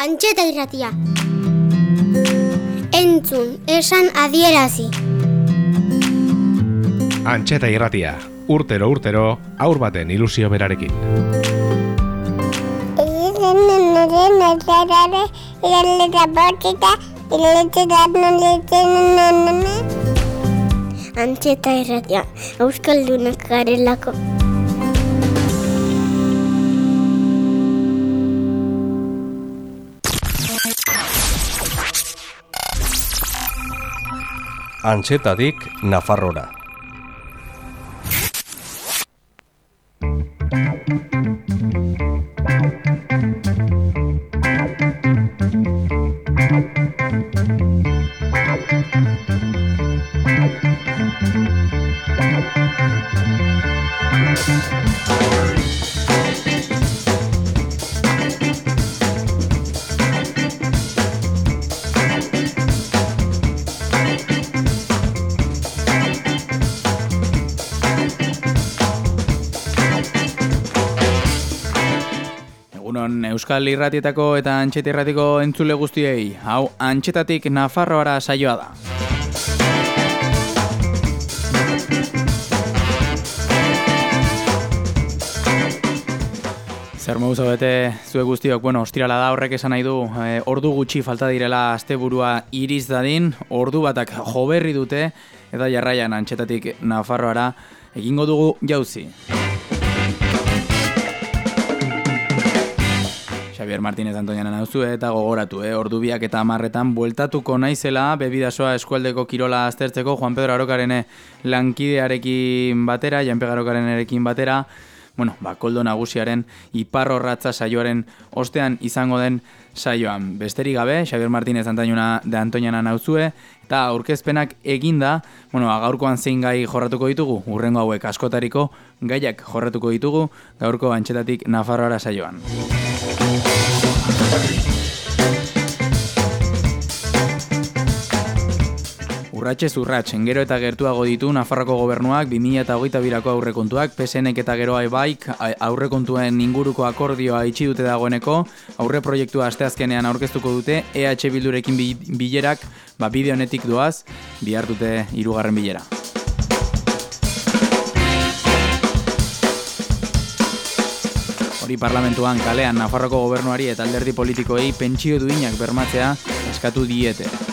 Antxeta irratia. Entzun, esan adierazi. Antxeta irratia, urtero urtero, aur baten ilusio berarekin. Antxeta irratia, euskaldunak garelako. Antxetadik Nafarrora. Euskal Irratietako eta Antxeta Irratiko entzule guztiei. Hau Antxetatik Nafarroara saioa da. Zer modu bete zuek guztiok, bueno, ostirala da horrek esan nahi du, e, ordu gutxi falta direla asteburua iriz dadin, ordu batak joberri dute, eta jarraian antxetatik Nafarroara egingo dugu jauzi. Xavier Martínez Antoniana nauzu eta gogoratu, eh? ordu biak eta amarretan bueltatuko naizela bebidasoa eskualdeko kirola aztertzeko Juan Pedro Arokarene lankidearekin batera, Janpe Arokarenerekin batera, bueno, ba, koldo nagusiaren iparrorratza saioaren ostean izango den saioan. Besterik gabe, Xavier Martínez Antoniana de Antoniana nauzue, eta aurkezpenak eginda, bueno, ba, gaurkoan zein gai jorratuko ditugu, urrengo hauek askotariko gaiak jorratuko ditugu, gaurko antxetatik Nafarroara saioan. Urratxe zurratx, gero eta gertuago ditu Nafarroko gobernuak 2008 birako aurrekontuak, PSNek eta geroa ebaik aurrekontuen inguruko akordioa itxi dute dagoeneko, aurre proiektua asteazkenean aurkeztuko dute, EH Bildurekin bi- bilerak, ba bide honetik doaz, bihar dute hirugarren bilera. Hori parlamentuan kalean Nafarroko gobernuari eta alderdi politikoei pentsio duinak bermatzea eskatu diete.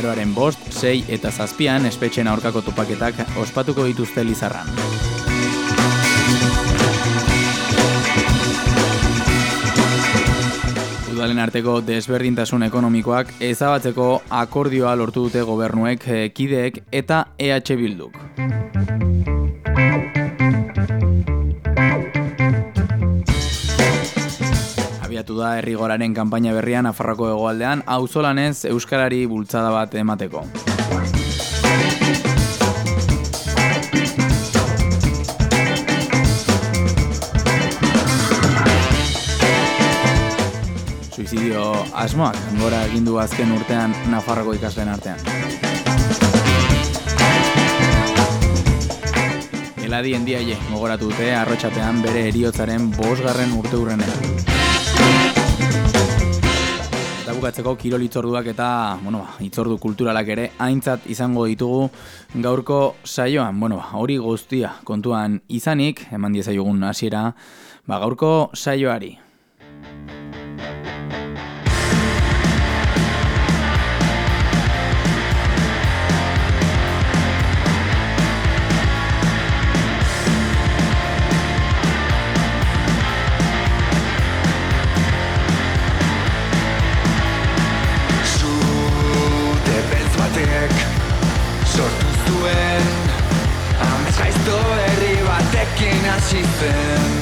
Azaroaren bost, sei eta zazpian espetxen aurkako topaketak ospatuko dituzte Lizarran. Udalen arteko desberdintasun ekonomikoak ezabatzeko akordioa lortu dute gobernuek, eh, kideek eta EH Bilduk. Abiatu da herrigoraren kanpaina berrian Nafarroko hegoaldean auzolanez euskarari bultzada bat emateko. Suizidio asmoak gora egin du azken urtean Nafarroko ikasleen artean. Eladi endiaie gogoratu dute arrotxapean bere eriotzaren bosgarren urte urrenean. Eta bukatzeko kirol itzorduak eta, bueno, ba, itzordu kulturalak ere aintzat izango ditugu gaurko saioan. Bueno, ba, hori guztia kontuan izanik, eman diezaiogun hasiera, ba, gaurko saioari. Hasi zen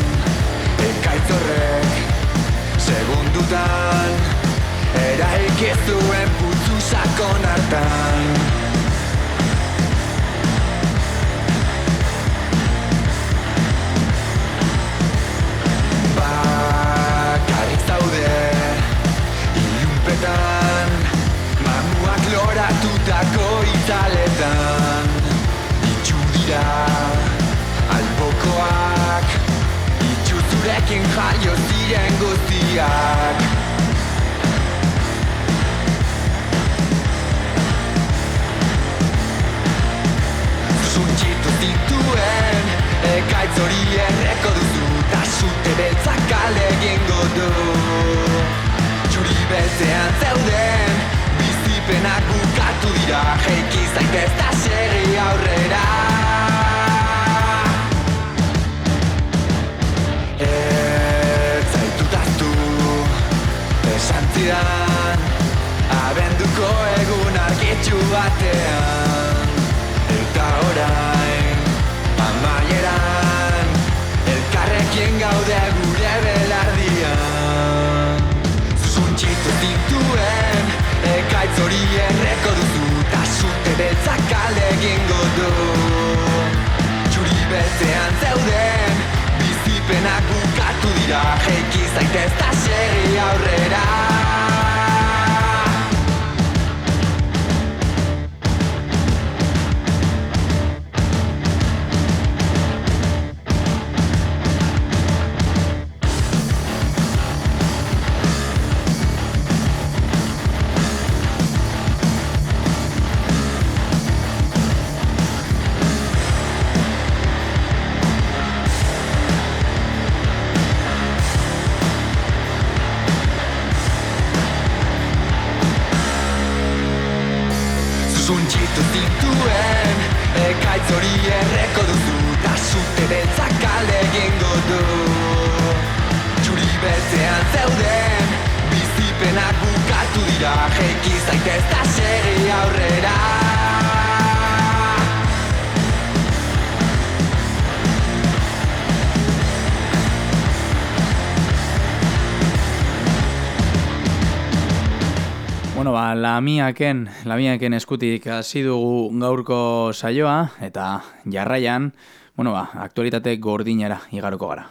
Ekaitz horrek segundutan Eraik ez duen putzu sakon hartan. Bakarrik zaude Ilunpetan Mamuak loratutako italetan Itxu dira albokoak Itxuzurekin jaio ziren guztiak. Zuntxitu zituen Ekaitz hori erreko duzu Ta zute beltzak ale gengo du. Txuri beltzean zeuden Bizipenak bukatu dira Jeikizak ez da segi aurrera. Esan zidan Abenduko egun argitxu batean. Eta orain Amaieran Elkarrekin gaude gure belardian. Zuntxitu zintuen Ekaitz hori erreko duzu Ta sute beltzak kale egingo du. Txuri beltzean zeuden Bizipenak bukatu dira. Jeiki zaitez da segi aurrera lamiaken, lamiaken eskutik hasi dugu gaurko saioa, eta jarraian, bueno, ba, aktualitate gordinera igaroko gara.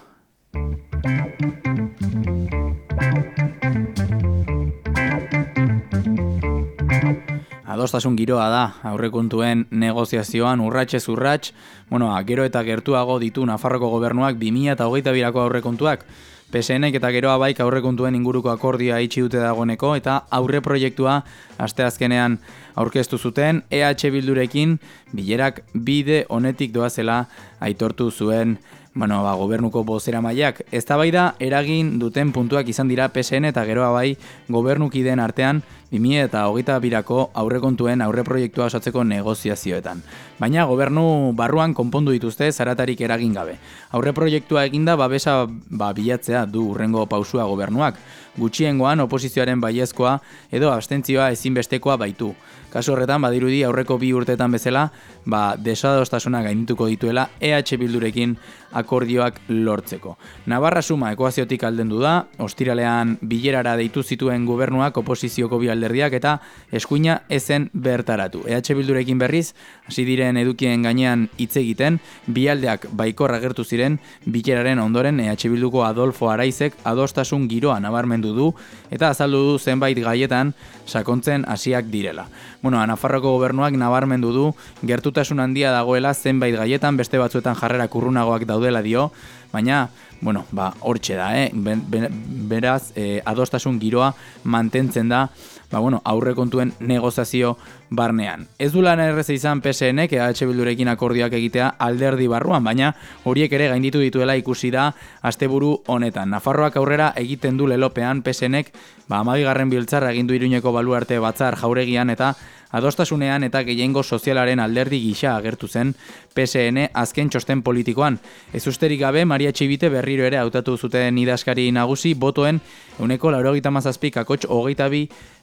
Adostasun giroa da, aurrekontuen negoziazioan urratxez urrats, bueno, ba, gero eta gertuago ditu Nafarroko gobernuak 2000 eta hogeita birako aurrekontuak, PSNek eta geroa baik aurrekontuen inguruko akordioa itxi dute dagoeneko eta aurre proiektua asteazkenean aurkeztu zuten EH Bildurekin. Bilerak bide honetik doazela aitortu zuen bueno, ba, gobernuko bozera maiak. Eztabaida eragin duten puntuak izan dira PSN eta geroa bai gobernukideen artean 2000 eta hogeita birako aurrekontuen aurreproiektua osatzeko negoziazioetan. Baina gobernu barruan konpondu dituzte zaratarik eragin gabe. Aurreproiektua eginda babesa ba, bilatzea du urrengo pausua gobernuak. Gutxiengoan oposizioaren baiezkoa edo abstentzioa ezinbestekoa baitu. Kasu horretan badirudi aurreko bi urteetan bezala, ba desadostasuna gainituko dituela EH Bildurekin akordioak lortzeko. Navarra suma ekuaziotik aldendu da, ostiralean bilerara deitu zituen gobernuak oposizioko bi alderdiak eta eskuina ezen bertaratu. EH Bildurekin berriz, hasi diren edukien gainean hitz egiten, bi aldeak baikor agertu ziren bileraren ondoren EH Bilduko Adolfo Araizek adostasun giroa nabarmendu du eta azaldu du zenbait gaietan sakontzen hasiak direla. Bueno, Nafarroko gobernuak nabarmendu du gertutasun handia dagoela zenbait gaietan beste batzuetan jarrera kurrunagoak daudela dio, baina bueno, ba, hortxe da, eh? Beraz, eh, adostasun giroa mantentzen da, ba, bueno, aurrekontuen negozazio barnean. Ez du lan erreza izan PSNek EH Bildurekin akordioak egitea alderdi barruan, baina horiek ere gainditu dituela ikusi da asteburu honetan. Nafarroak aurrera egiten du lelopean PSNek, ba, amabigarren biltzarra egin du iruñeko baluarte batzar jauregian eta adostasunean eta gehiengo sozialaren alderdi gisa agertu zen PSN azken txosten politikoan. Ez usterik gabe, Maria Txibite berriro ere hautatu zuten idazkari nagusi botoen euneko laurogita mazazpik akotx hogeita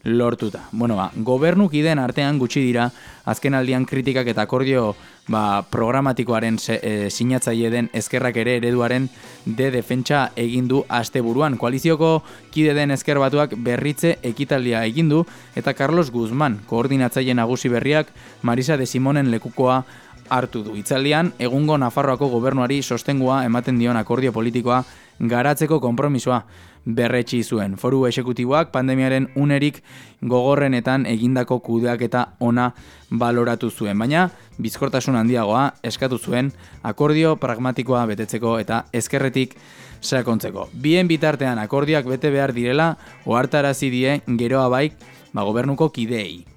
lortuta. Bueno, ba, gobernukideen artean gutxi dira azken aldian kritikak eta akordio ba, programatikoaren se, e, sinatzaile den ezkerrak ere ereduaren de defentsa egin du asteburuan. Koalizioko kide den ezker batuak berritze ekitaldia egin du eta Carlos Guzman, koordinatzaile nagusi berriak, Marisa de Simonen lekukoa hartu du. Itzaldian, egungo Nafarroako gobernuari sostengua ematen dion akordio politikoa garatzeko konpromisoa berretsi zuen. Foru esekutiboak pandemiaren unerik gogorrenetan egindako kudeaketa ona baloratu zuen, baina bizkortasun handiagoa eskatu zuen akordio pragmatikoa betetzeko eta ezkerretik sakontzeko. Bien bitartean akordioak bete behar direla ohartarazi die geroa baik ba, gobernuko kideei.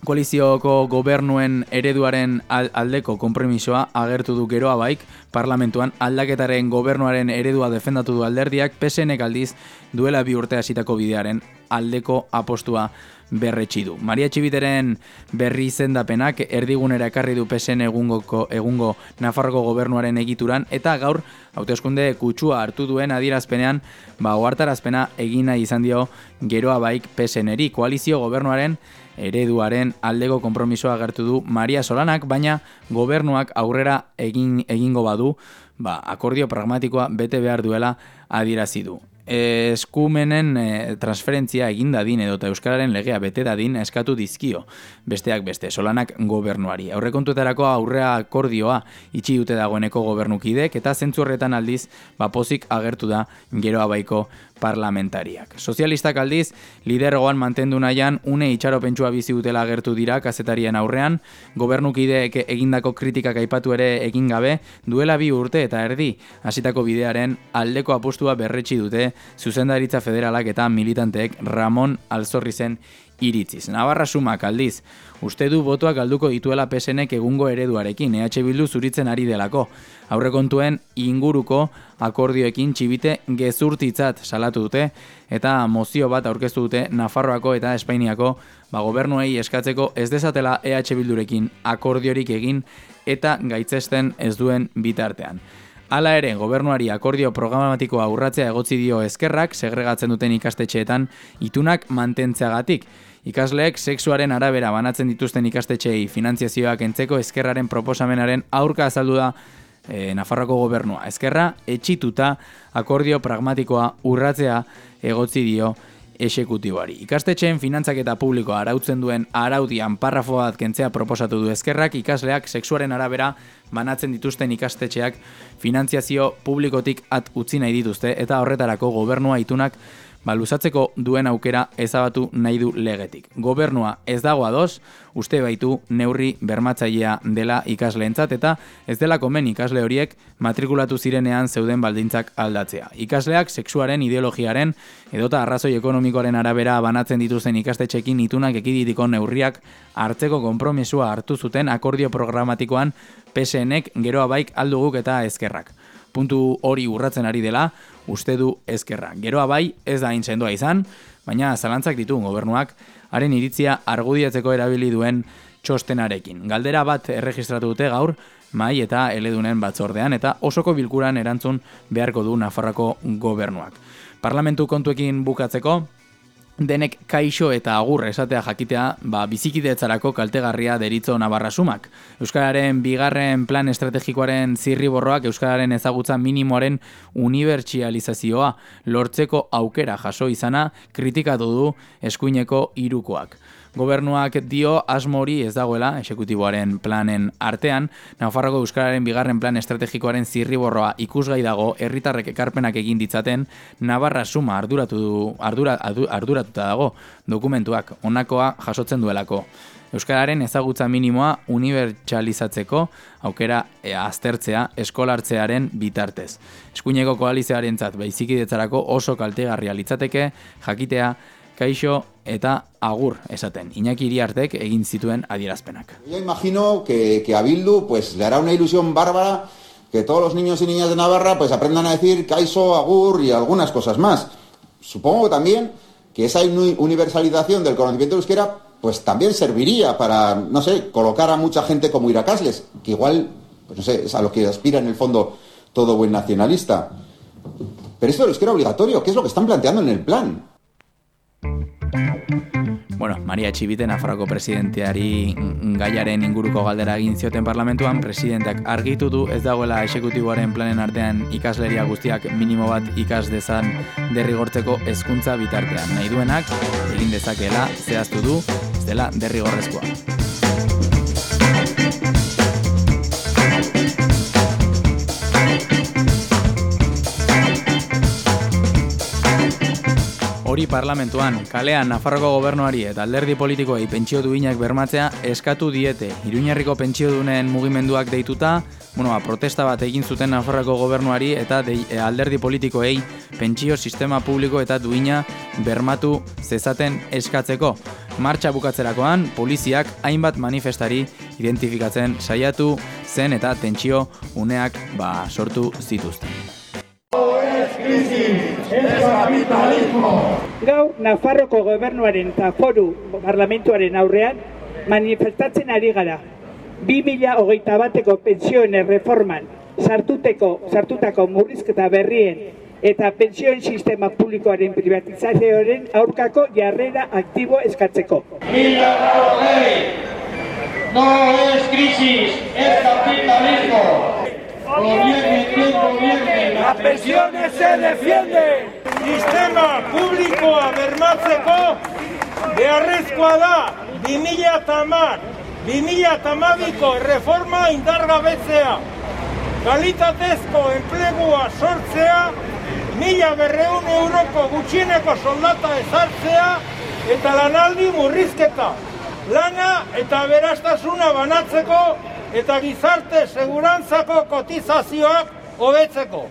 Koalizioko gobernuen ereduaren aldeko konpromisoa agertu du geroa baik, parlamentuan aldaketaren gobernuaren eredua defendatu du alderdiak, PSN aldiz duela bi urte hasitako bidearen aldeko apostua berretsi du. Maria Txibiteren berri izendapenak erdigunera ekarri du PSN egungoko egungo Nafarroko gobernuaren egituran eta gaur hauteskunde kutsua hartu duen adierazpenean ba ohartarazpena egina izan dio geroa baik PSNeri koalizio gobernuaren ereduaren aldeko konpromisoa agertu du Maria Solanak, baina gobernuak aurrera egin egingo badu, ba, akordio pragmatikoa bete behar duela adierazi du eskumenen e, transferentzia egin dadin edo euskararen legea bete dadin eskatu dizkio besteak beste solanak gobernuari. Aurrekontuetarako aurrea akordioa itxi dute dagoeneko gobernukidek eta zentzu horretan aldiz bapozik agertu da gero abaiko parlamentariak. Sozialistak aldiz, lidergoan mantendu nahian, une itxaropentsua bizi dutela agertu dira kazetarien aurrean, gobernukideek egindako kritikak aipatu ere egin gabe, duela bi urte eta erdi, hasitako bidearen aldeko apustua berretsi dute zuzendaritza federalak eta militanteek Ramon Alzorrizen iritziz. Navarra sumak aldiz, uste du botuak galduko dituela pesenek egungo ereduarekin, EH Bildu zuritzen ari delako. Aurrekontuen inguruko akordioekin txibite gezurtitzat salatu dute eta mozio bat aurkeztu dute Nafarroako eta Espainiako ba, gobernuei eskatzeko ez dezatela EH Bildurekin akordiorik egin eta gaitzesten ez duen bitartean. Hala ere, gobernuari akordio programatikoa urratzea egotzi dio eskerrak, segregatzen duten ikastetxeetan, itunak mantentzeagatik. Ikasleek sexuaren arabera banatzen dituzten ikastetxeei finantziazioak entzeko eskerraren proposamenaren aurka azaldu da e, Nafarroko gobernua. Eskerra, etxituta akordio pragmatikoa urratzea egotzi dio esekutiboari. Ikastetxeen finantzak eta publikoa arautzen duen araudian parrafo bat kentzea proposatu du ezkerrak ikasleak sexuaren arabera banatzen dituzten ikastetxeak finantziazio publikotik at utzi nahi dituzte eta horretarako gobernua itunak ba, luzatzeko duen aukera ezabatu nahi du legetik. Gobernua ez dago ados, uste baitu neurri bermatzailea dela ikasleentzat eta ez dela komen ikasle horiek matrikulatu zirenean zeuden baldintzak aldatzea. Ikasleak sexuaren ideologiaren edota arrazoi ekonomikoaren arabera banatzen dituzten ikastetxekin itunak ekiditiko neurriak hartzeko konpromisua hartu zuten akordio programatikoan PSNek geroa baik alduguk eta ezkerrak puntu hori urratzen ari dela, uste du ezkerra. Geroa bai, ez da hain sendoa izan, baina zalantzak ditu gobernuak, haren iritzia argudiatzeko erabili duen txostenarekin. Galdera bat erregistratu dute gaur, mai eta eledunen batzordean, eta osoko bilkuran erantzun beharko du Nafarrako gobernuak. Parlamentu kontuekin bukatzeko, denek kaixo eta agur esatea jakitea, ba, bizikidetzarako kaltegarria deritzo nabarra sumak. Euskararen bigarren plan estrategikoaren zirriborroak Euskararen ezagutza minimoaren unibertsializazioa lortzeko aukera jaso izana kritikatu du eskuineko irukoak. Gobernuak dio asmori ez dagoela esekutiboaren planen artean, Nafarroko Euskararen bigarren plan estrategikoaren zirriborroa ikusgai dago herritarrek ekarpenak egin ditzaten Navarra suma arduratu du, ardura, arduratuta dago dokumentuak onakoa jasotzen duelako. Euskararen ezagutza minimoa unibertsalizatzeko aukera e, aztertzea eskolartzearen bitartez. Eskuineko koalizioaren zat, baizikidetzarako oso kaltegarria litzateke, jakitea, kaixo eta agur esaten. Iñaki Iriartek egin zituen adierazpenak. Yo imagino que, que a Bildu pues, le hará una ilusión bárbara que todos los niños y niñas de Navarra pues, aprendan a decir kaixo, agur y algunas cosas más. Supongo también que esa universalización del conocimiento de euskera pues también serviría para, no sé, colocar a mucha gente como Iracasles, que igual, pues no sé, es a lo que aspira en el fondo todo buen nacionalista. Pero esto del euskera obligatorio, ¿qué es lo que están planteando en el plan? Bueno, Maria Txibite, Nafarroko presidenteari gaiaren inguruko galdera egin zioten parlamentuan, presidenteak argitu du ez dagoela esekutiboaren planen artean ikasleria guztiak minimo bat ikas dezan derrigortzeko hezkuntza bitartean. Nahi duenak, egin dezakeela, zehaztu du, ez dela derrigorrezkoa. Hori parlamentuan, kalean Nafarroko gobernuari eta alderdi politikoei pentsio duinak bermatzea eskatu diete. Iruñerriko pentsio dunen mugimenduak deituta, bueno, ba, protesta bat egin zuten Nafarroko gobernuari eta dei, e, alderdi politikoei pentsio sistema publiko eta duina bermatu zezaten eskatzeko. Martxa bukatzerakoan, poliziak hainbat manifestari identifikatzen saiatu zen eta tentsio uneak ba, sortu zituzten. Gau, Nafarroko gobernuaren eta foru parlamentuaren aurrean manifestatzen ari gara. 2008 bateko pentsioen reforman sartuteko, sartutako murrizketa berrien eta pentsioen sistema publikoaren privatizazioaren aurkako jarrera aktibo eskatzeko. No es crisis, es capitalismo. Gobierne quien gobierne, las pensiones se defienden. Sistema publikoa bermatzeko beharrezkoa da 2010 2012ko reforma indargabetzea. Kalitatezko enplegua sortzea, mila berreun euroko gutxieneko soldata ezartzea. Eta lanaldi murrizketa. Lana eta berastasuna banatzeko eta gizarte segurantzako kotizazioak hobetzeko.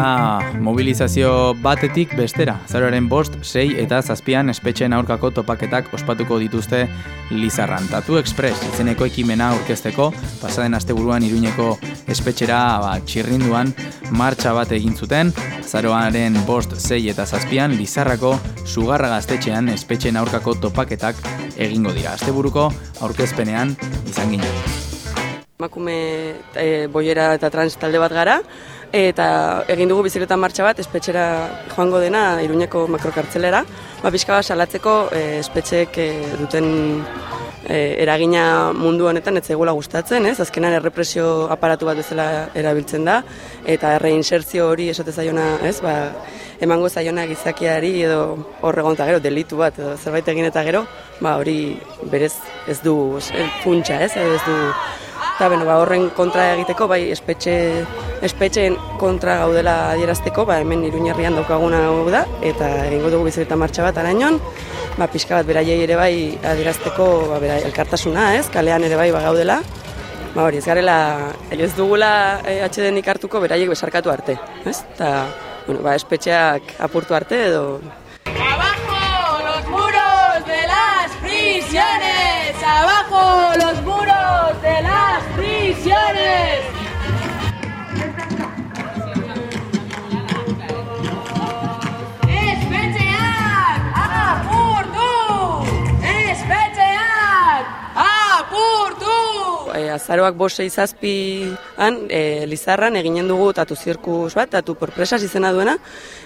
Eta mobilizazio batetik bestera, zaroaren bost, sei eta zazpian espetxeen aurkako topaketak ospatuko dituzte Lizarran. Tatu Express izeneko ekimena aurkezteko, pasaden asteburuan iruñeko espetxera ba, txirrinduan martxa bat egin zuten, zaroaren bost, sei eta zazpian Lizarrako sugarra gaztetxean espetxeen aurkako topaketak egingo dira. Asteburuko aurkezpenean izan ginen. emakume e, boiera eta trans talde bat gara, eta egin dugu bizikleta martxa bat espetxera joango dena Iruñeko makrokartzelera, ba, pixka bat salatzeko e, espetxeek e, duten e, eragina mundu honetan ez zaigula gustatzen, ez? Azkenan errepresio aparatu bat bezala erabiltzen da eta erreinsertzio hori esate zaiona, ez? Ba, emango zaiona gizakiari edo horregon eta gero delitu bat edo zerbait egin eta gero, ba hori berez ez du ez, funtsa, ez? Edo ez du eta bueno, ba, horren kontra egiteko, bai espetxe, espetxeen kontra gaudela adierazteko, ba, hemen iruñerrian daukaguna hau da, eta egingo dugu bizikleta martxa bat arainon, ba, pixka bat beraiei ere bai adierazteko ba, bera, elkartasuna, ez, kalean ere bai ba, gaudela, ba, hori, ez garela, ez dugula eh, atxeden hartuko beraiek besarkatu arte, ez, eta, bueno, ba, espetxeak apurtu arte edo ¡Abajo los muros de las prisiones! ¡Abajo los muros prisiones! ¡Espetxeak apurtu! ¡Espetxeak apurtu! e, azaroak bose izazpian, e, Lizarran eginen dugu tatu zirkus bat, tatu porpresas izena duena,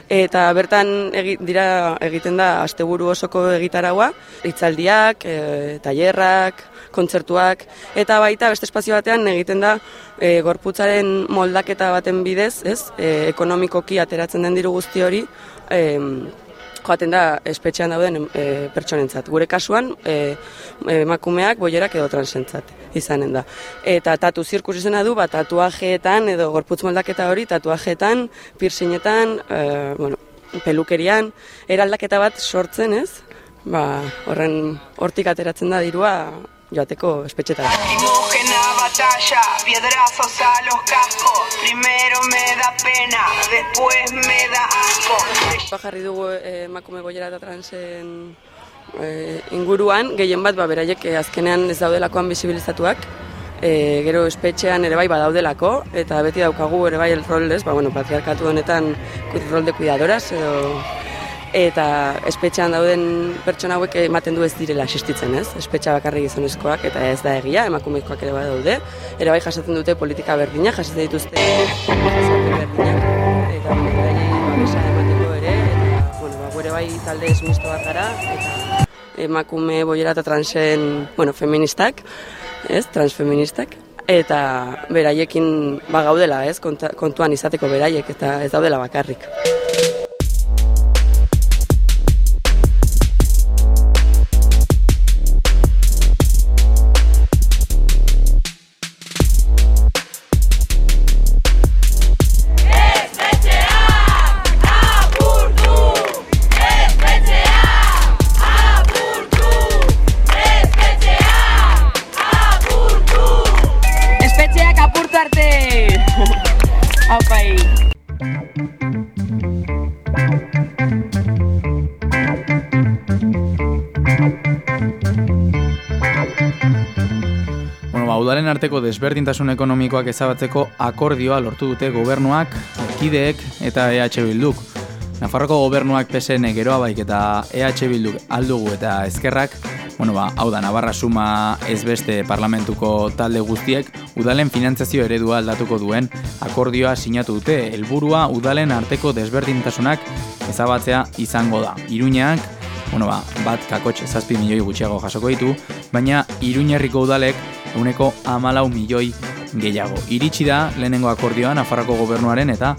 eta bertan egi, dira egiten da asteburu osoko egitaraua, hitzaldiak, e, tailerrak, kontzertuak, eta baita beste espazio batean egiten da e, gorputzaren moldaketa baten bidez, ez, e, ekonomikoki ateratzen den diru guzti hori, e, joaten da espetxean dauden e, pertsonentzat. Gure kasuan, e, emakumeak, boierak edo transentzat izanen da. Eta tatu zirkus izena du, ba, tatuajeetan edo gorputz moldaketa hori, tatuajeetan, piercinetan, e, bueno, pelukerian, eraldaketa bat sortzen, ez? Ba, horren hortik ateratzen da dirua joateko espetxetara. Lacrimógena batalla, piedrazos a los cascos. Primero me da pena, después me da asco. Ba, jarri dugu eh, emakume boiera eta transen eh, inguruan, gehien bat, ba, beraiek eh, azkenean ez daudelakoan bisibilizatuak, e, gero espetxean ere bai badaudelako, eta beti daukagu ere bai el rol, ez, ba, bueno, patriarkatu honetan rol de cuidadoras, edo, eta espetxean dauden pertsona hauek ematen du ez direla existitzen, ez? Espetxa bakarrik gizonezkoak eta ez da egia, emakumezkoak ere badaude. Ere bai jasaten dute politika berdina, jasaten dituzte berdinak eta beraiei babesa emateko ere eta bueno, ba, ere bai talde esmisto bat gara, eta emakume boiera eta transen, bueno, feministak, ez, transfeministak, eta beraiekin ba gaudela, ez, kontuan izateko beraiek, eta ez daudela bakarrik. Bueno, ba, udalen arteko desberdintasun ekonomikoak ezabatzeko akordioa lortu dute gobernuak, kideek eta EH Bilduk. Nafarroko gobernuak PSN geroa baik eta EH Bilduk aldugu eta ezkerrak, bueno, ba, hau da, Navarra suma ez beste parlamentuko talde guztiek, udalen finantzazio eredua aldatuko duen akordioa sinatu dute. Helburua udalen arteko desberdintasunak ezabatzea izango da. Iruñak, bueno, ba, bat kakotx zazpi milioi gutxiago jasoko ditu, baina Iruñerriko udalek euneko amalau milioi gehiago. Iritsi da lehenengo akordioa Nafarroko gobernuaren eta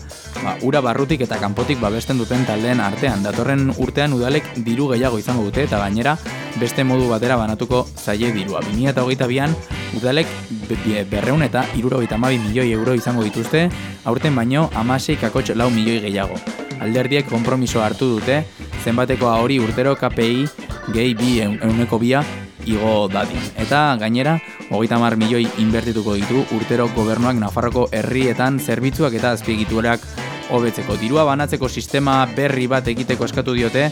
ba, ura barrutik eta kanpotik babesten duten taldeen artean. Datorren urtean udalek diru gehiago izango dute eta gainera beste modu batera banatuko zaie dirua. 2022an udalek be- berreun eta irurogeita amabi milioi euro izango dituzte, aurten baino amasei kakotx lau milioi gehiago. Alderdiek konpromiso hartu dute, zenbatekoa hori urtero KPI gehi bi eun- euneko bia igo dadin. Eta gainera, hogeita mar milioi inbertituko ditu urtero gobernuak Nafarroko herrietan zerbitzuak eta azpiegiturak hobetzeko. Dirua banatzeko sistema berri bat egiteko eskatu diote,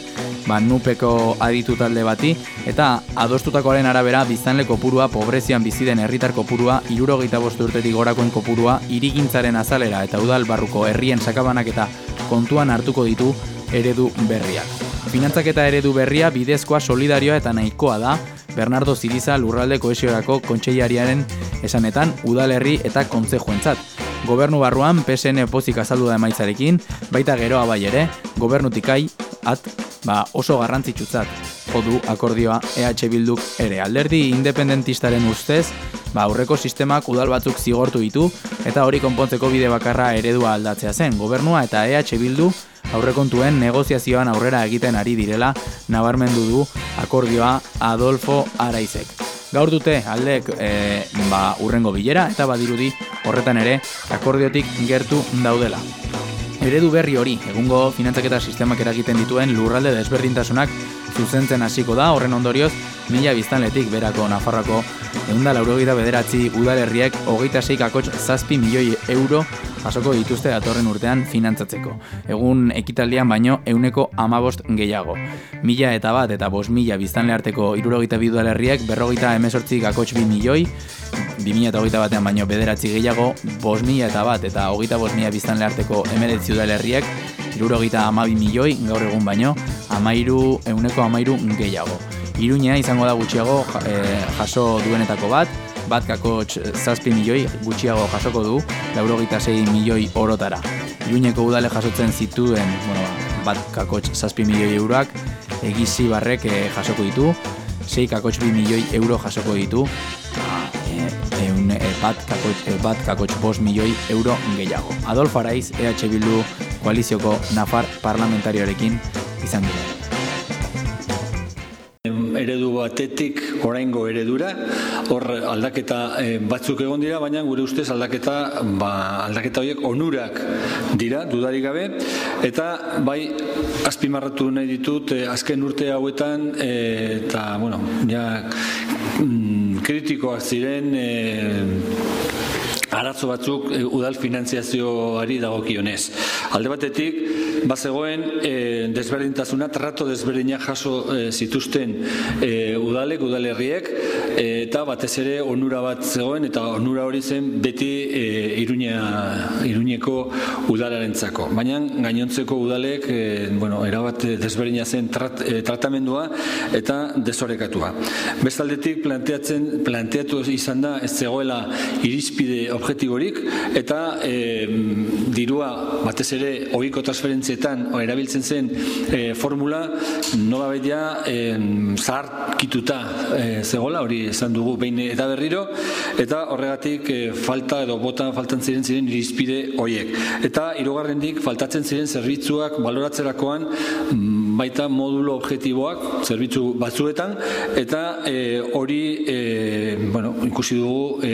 ba, nupeko aditu talde bati, eta adostutakoaren arabera biztanle kopurua, pobrezian bizi den herritar kopurua, irurogeita bostu urtetik gorakoen kopurua, irigintzaren azalera eta udal barruko herrien sakabanak eta kontuan hartuko ditu eredu berriak. Finantzak eta eredu berria bidezkoa solidarioa eta nahikoa da, Bernardo Ziriza lurralde koesiorako kontseilariaren esanetan udalerri eta kontzejuentzat. Gobernu barruan PSN pozik azaldu da emaitzarekin, baita geroa bai ere, gobernutik at, ba, oso garrantzitsutzat jodu akordioa EH Bilduk ere. Alderdi independentistaren ustez, ba, aurreko sistemak udal batzuk zigortu ditu, eta hori konpontzeko bide bakarra eredua aldatzea zen. Gobernua eta EH Bildu aurrekontuen negoziazioan aurrera egiten ari direla nabarmendu du akordioa Adolfo Araizek. Gaur dute aldek e, ba, urrengo bilera eta badirudi horretan ere akordiotik gertu daudela. Eredu berri hori, egungo finantzaketa sistemak eragiten dituen lurralde desberdintasunak zuzentzen hasiko da, horren ondorioz, mila biztanletik berako Nafarroko eunda laurogeita bederatzi udalerriek hogeita seikakotx zazpi milioi euro jasoko dituzte datorren urtean finantzatzeko. Egun ekitaldian baino euneko amabost gehiago. Mila eta bat eta bost mila biztanle arteko irurogeita bi udalerriek berrogeita emesortzi kakotx bi milioi, 2008 batean baino bederatzi gehiago, bost mila eta bat eta hogeita bost mila biztanle arteko emeretzi udalerriak, irurogeita amabi milioi, gaur egun baino, amairu, euneko amairu gehiago. Iruña izango da gutxiago eh, jaso duenetako bat, bat kakotx zazpi milioi gutxiago jasoko du, laurogeita sei milioi orotara. Iruñeko udale jasotzen zituen, bueno, bat kakotx zazpi milioi euroak, egizi barrek eh, jasoko ditu, sei kakotx bi milioi euro jasoko ditu, bat kakotx, eh, bat kakotx bost milioi euro gehiago. Adolfo Araiz, EH Bildu koalizioko Nafar parlamentarioarekin izan dira. eredu batetik oraingo eredura hor aldaketa eh, batzuk egon dira baina gure ustez aldaketa ba, aldaketa horiek onurak dira dudarik gabe eta bai azpimarratu nahi ditut eh, azken urte hauetan eta bueno ja mm, kritikoak ziren eh, arazo batzuk e, udal finantziazioari dagokionez. Alde batetik, bazegoen e, desberdintasuna, trato desberdinak jaso e, zituzten e, udalek, udalerriek, e, eta batez ere onura bat zegoen, eta onura hori zen beti e, iruña, iruñeko udalarentzako. Baina gainontzeko udalek, e, bueno, erabat desberdina zen trat, e, tratamendua eta desorekatua. Bestaldetik planteatzen planteatu izan da ez zegoela irizpide objektiborik eta e, dirua batez ere ohiko o, erabiltzen zen e, formula nola ja e, zaharkituta e, zegoela, hori esan dugu behin eta berriro, eta horregatik e, falta edo bota faltan ziren ziren irizpide hoiek. Eta hirugarrendik faltatzen ziren zerbitzuak baloratzerakoan baita modulo objektiboak zerbitzu batzuetan eta e, hori e, bueno, ikusi dugu e,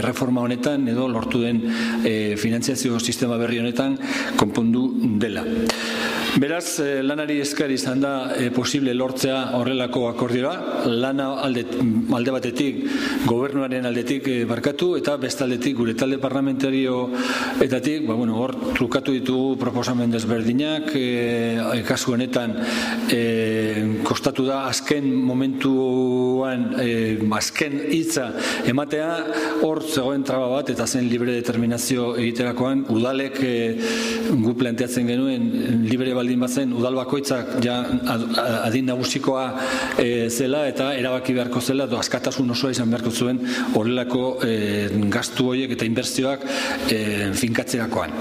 erreforma honetan edo lortu den e, finantziazio sistema berri honetan konpondu dela. Beraz, eh, lanari eskari izan da eh, posible lortzea horrelako akordioa, lana alde, alde batetik, gobernuaren aldetik eh, barkatu, eta bestaldetik gure talde parlamentario etatik, ba, bueno, hor trukatu ditugu proposamen desberdinak, e, kasu honetan e, kostatu da azken momentuan, e, azken hitza ematea, hor zegoen traba bat, eta zen libre determinazio egiterakoan, udalek e, gu planteatzen genuen libre baldin bazen udal bakoitzak ja adin nagusikoa e, zela eta erabaki beharko zela edo askatasun osoa izan beharko zuen horrelako e, gastu horiek eta inbertsioak e, finkatzerakoan.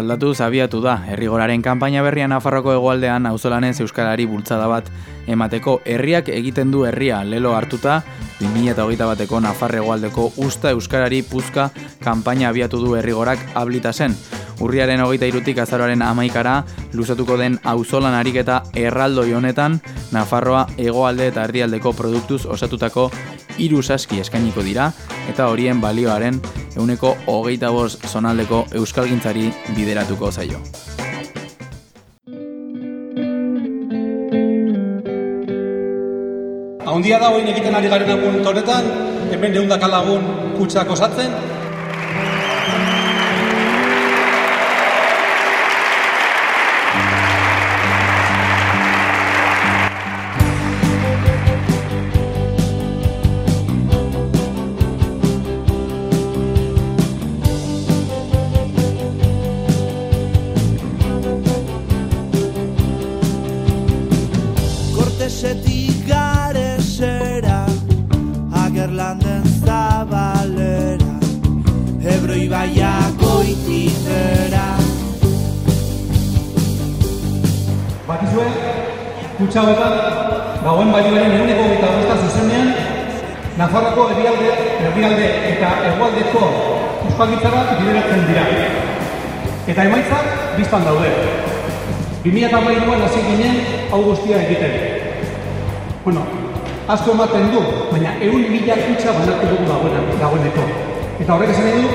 Gaia zaldatu zabiatu da, herrigoraren kanpaina berrian Nafarroko hegoaldean auzolanez euskarari bultzada bat emateko herriak egiten du herria lelo hartuta 2008 bateko Nafarre hegoaldeko usta euskarari puzka kanpaina abiatu du herrigorak ablita zen. Urriaren hogeita irutik azaroaren amaikara, luzatuko den auzolan ariketa erraldo honetan Nafarroa hegoalde eta herrialdeko produktuz osatutako hiru saski eskainiko dira, eta horien balioaren euneko hogeita bost zonaldeko euskalgintzari bideratuko zaio. Haundia da egiten ari garen egun honetan, hemen neundak alagun kutsak osatzen, kutsa hauetan, gauen balioaren eguneko eta bosta zuzenean, Nafarroko herrialde, herrialde eta hegoaldeko euskalgitzara bideratzen dira. Eta emaitzak biztan daude. 2008an hasi ginen hau guztia egiten. Bueno, asko ematen du, baina egun mila kutsa banatu dugu dagoen, dagoeneko. Eta horrek esan du,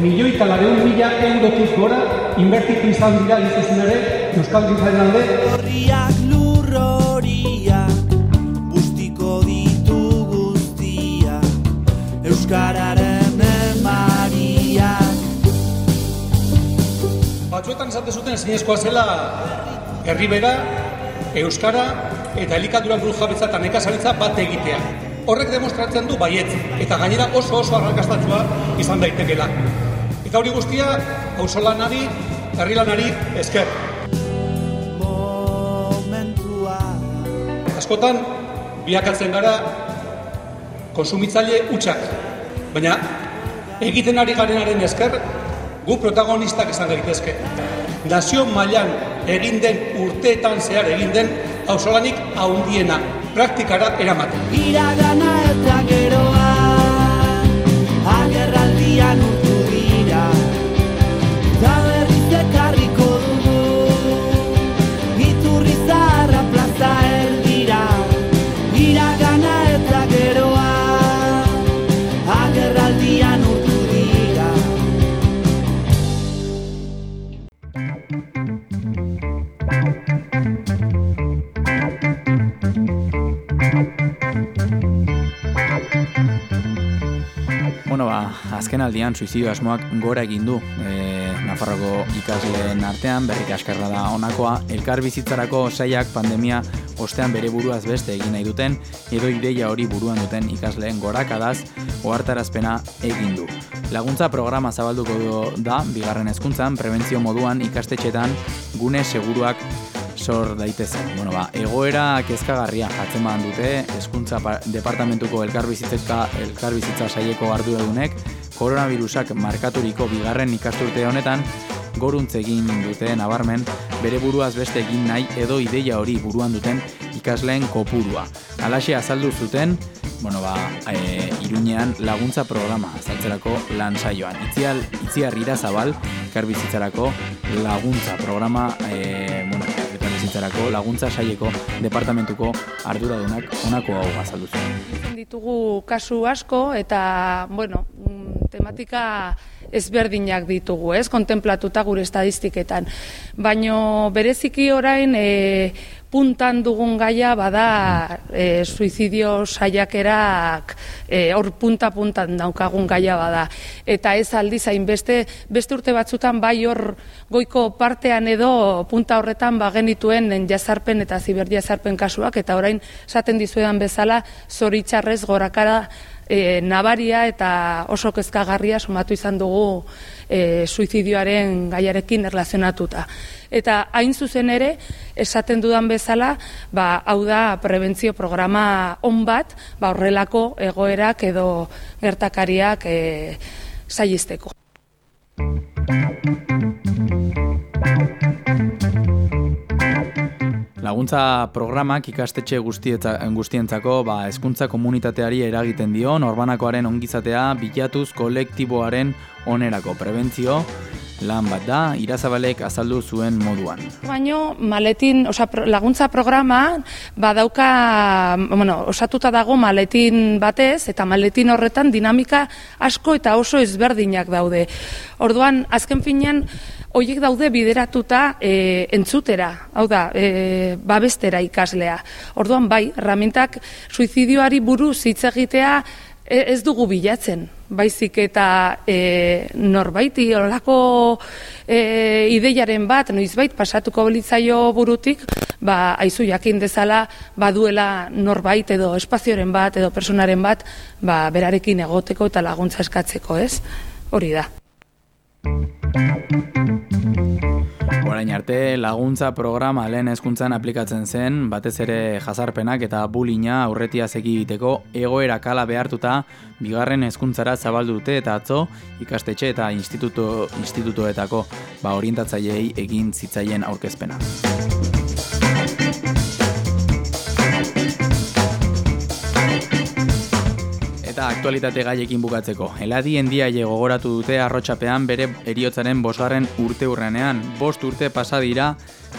milioi eta lareun mila eurotik gora inbertitu izan dira izuzun ere Euskal Gintzaren alde. Horiak Bustiko ditu guztia Euskararen emariak Batzuetan esate zuten ezinezkoa zela herribera, euskara eta elikaduran buru jabetza eta nekazaritza bat egitea. Horrek demostratzen du baietz, eta gainera oso oso arrakastatua izan daitekeela. Eta hori guztia, auzolanari, herrilanari esker. Askotan, biakatzen gara konsumitzaile utxak. Baina, egiten ari garenaren esker, gu protagonistak izan gaitezke. Nazio mailan egin den urteetan zehar egin den auzolanik haundiena praktikara eramaten. Iragana ba, azken aldian suizidio asmoak gora egin du e, Nafarroko ikasleen artean, berrik askarra da honakoa, elkar bizitzarako saiak pandemia ostean bere buruaz beste egin nahi duten, edo ideia hori buruan duten ikasleen gorakadaz ohartarazpena egin du. Laguntza programa zabalduko du da, bigarren hezkuntzan, prebentzio moduan ikastetxetan gune seguruak sor daitezen. Bueno, ba, egoera kezkagarria atzeman dute, hezkuntza pa- departamentuko elkarbizitza, elkarbizitza saieko arduradunek, koronavirusak markaturiko bigarren ikasturte honetan, goruntz egin dute nabarmen, bere buruaz beste egin nahi edo ideia hori buruan duten ikasleen kopurua. Alaxe azaldu zuten, bueno, ba, e, iruñean laguntza programa azaltzerako lan saioan. Itziar irazabal, elkarbizitzarako laguntza programa, e, bueno, elkarbizitzarako laguntza saieko departamentuko arduradunak honako hau azaldu zuen. Ditugu kasu asko eta, bueno, mm, tematika ezberdinak ditugu, ez, kontemplatuta gure estadistiketan. Baino bereziki orain e, puntan dugun gaia bada e, suizidio saiakerak e, hor punta-puntan daukagun gaia bada. Eta ez aldiz hainbeste, beste urte batzutan bai hor goiko partean edo punta horretan bagenituen jazarpen eta ziberjazarpen kasuak, eta orain esaten dizuedan bezala zoritxarrez gorakara e, nabaria eta oso kezkagarria somatu izan dugu e, suizidioaren gaiarekin erlazionatuta. Eta hain zuzen ere, esaten dudan bezala, ba, hau da prebentzio programa on bat, ba, horrelako egoerak edo gertakariak e, saizteko. Laguntza programak ikastetxe guztietza, guztientzako ba, hezkuntza komunitateari eragiten dio, norbanakoaren ongizatea bilatuz kolektiboaren onerako prebentzio lan bat da, irazabalek azaldu zuen moduan. Baino maletin, osa, laguntza programa badauka, bueno, osatuta dago maletin batez eta maletin horretan dinamika asko eta oso ezberdinak daude. Orduan, azken finean, Hoiek daude bideratuta e, entzutera, hau da, e, babestera ikaslea. Orduan bai, herramientak suizidioari buruz hitz egitea e, ez dugu bilatzen. Baizik eta e, norbaiti olako e, ideiaren bat, noizbait pasatuko litzaio burutik, ba, aizu jakin dezala baduela norbait edo espazioren bat edo personaren bat, ba, berarekin egoteko eta laguntza eskatzeko, ez? Hori da. Orain arte, laguntza programa lehen hezkuntzan aplikatzen zen, batez ere jazarpenak eta bulina aurretia egiteko egoera kala behartuta bigarren hezkuntzara zabaldu dute eta atzo ikastetxe eta instituto, institutoetako ba, orientatzaileei egin zitzaien aurkezpena. Aktualitate gaiekin bukatzeko. Eladi endiaile gogoratu dute arrotxapean bere eriotzaren bosgarren urte urrenean. Bost urte pasa dira,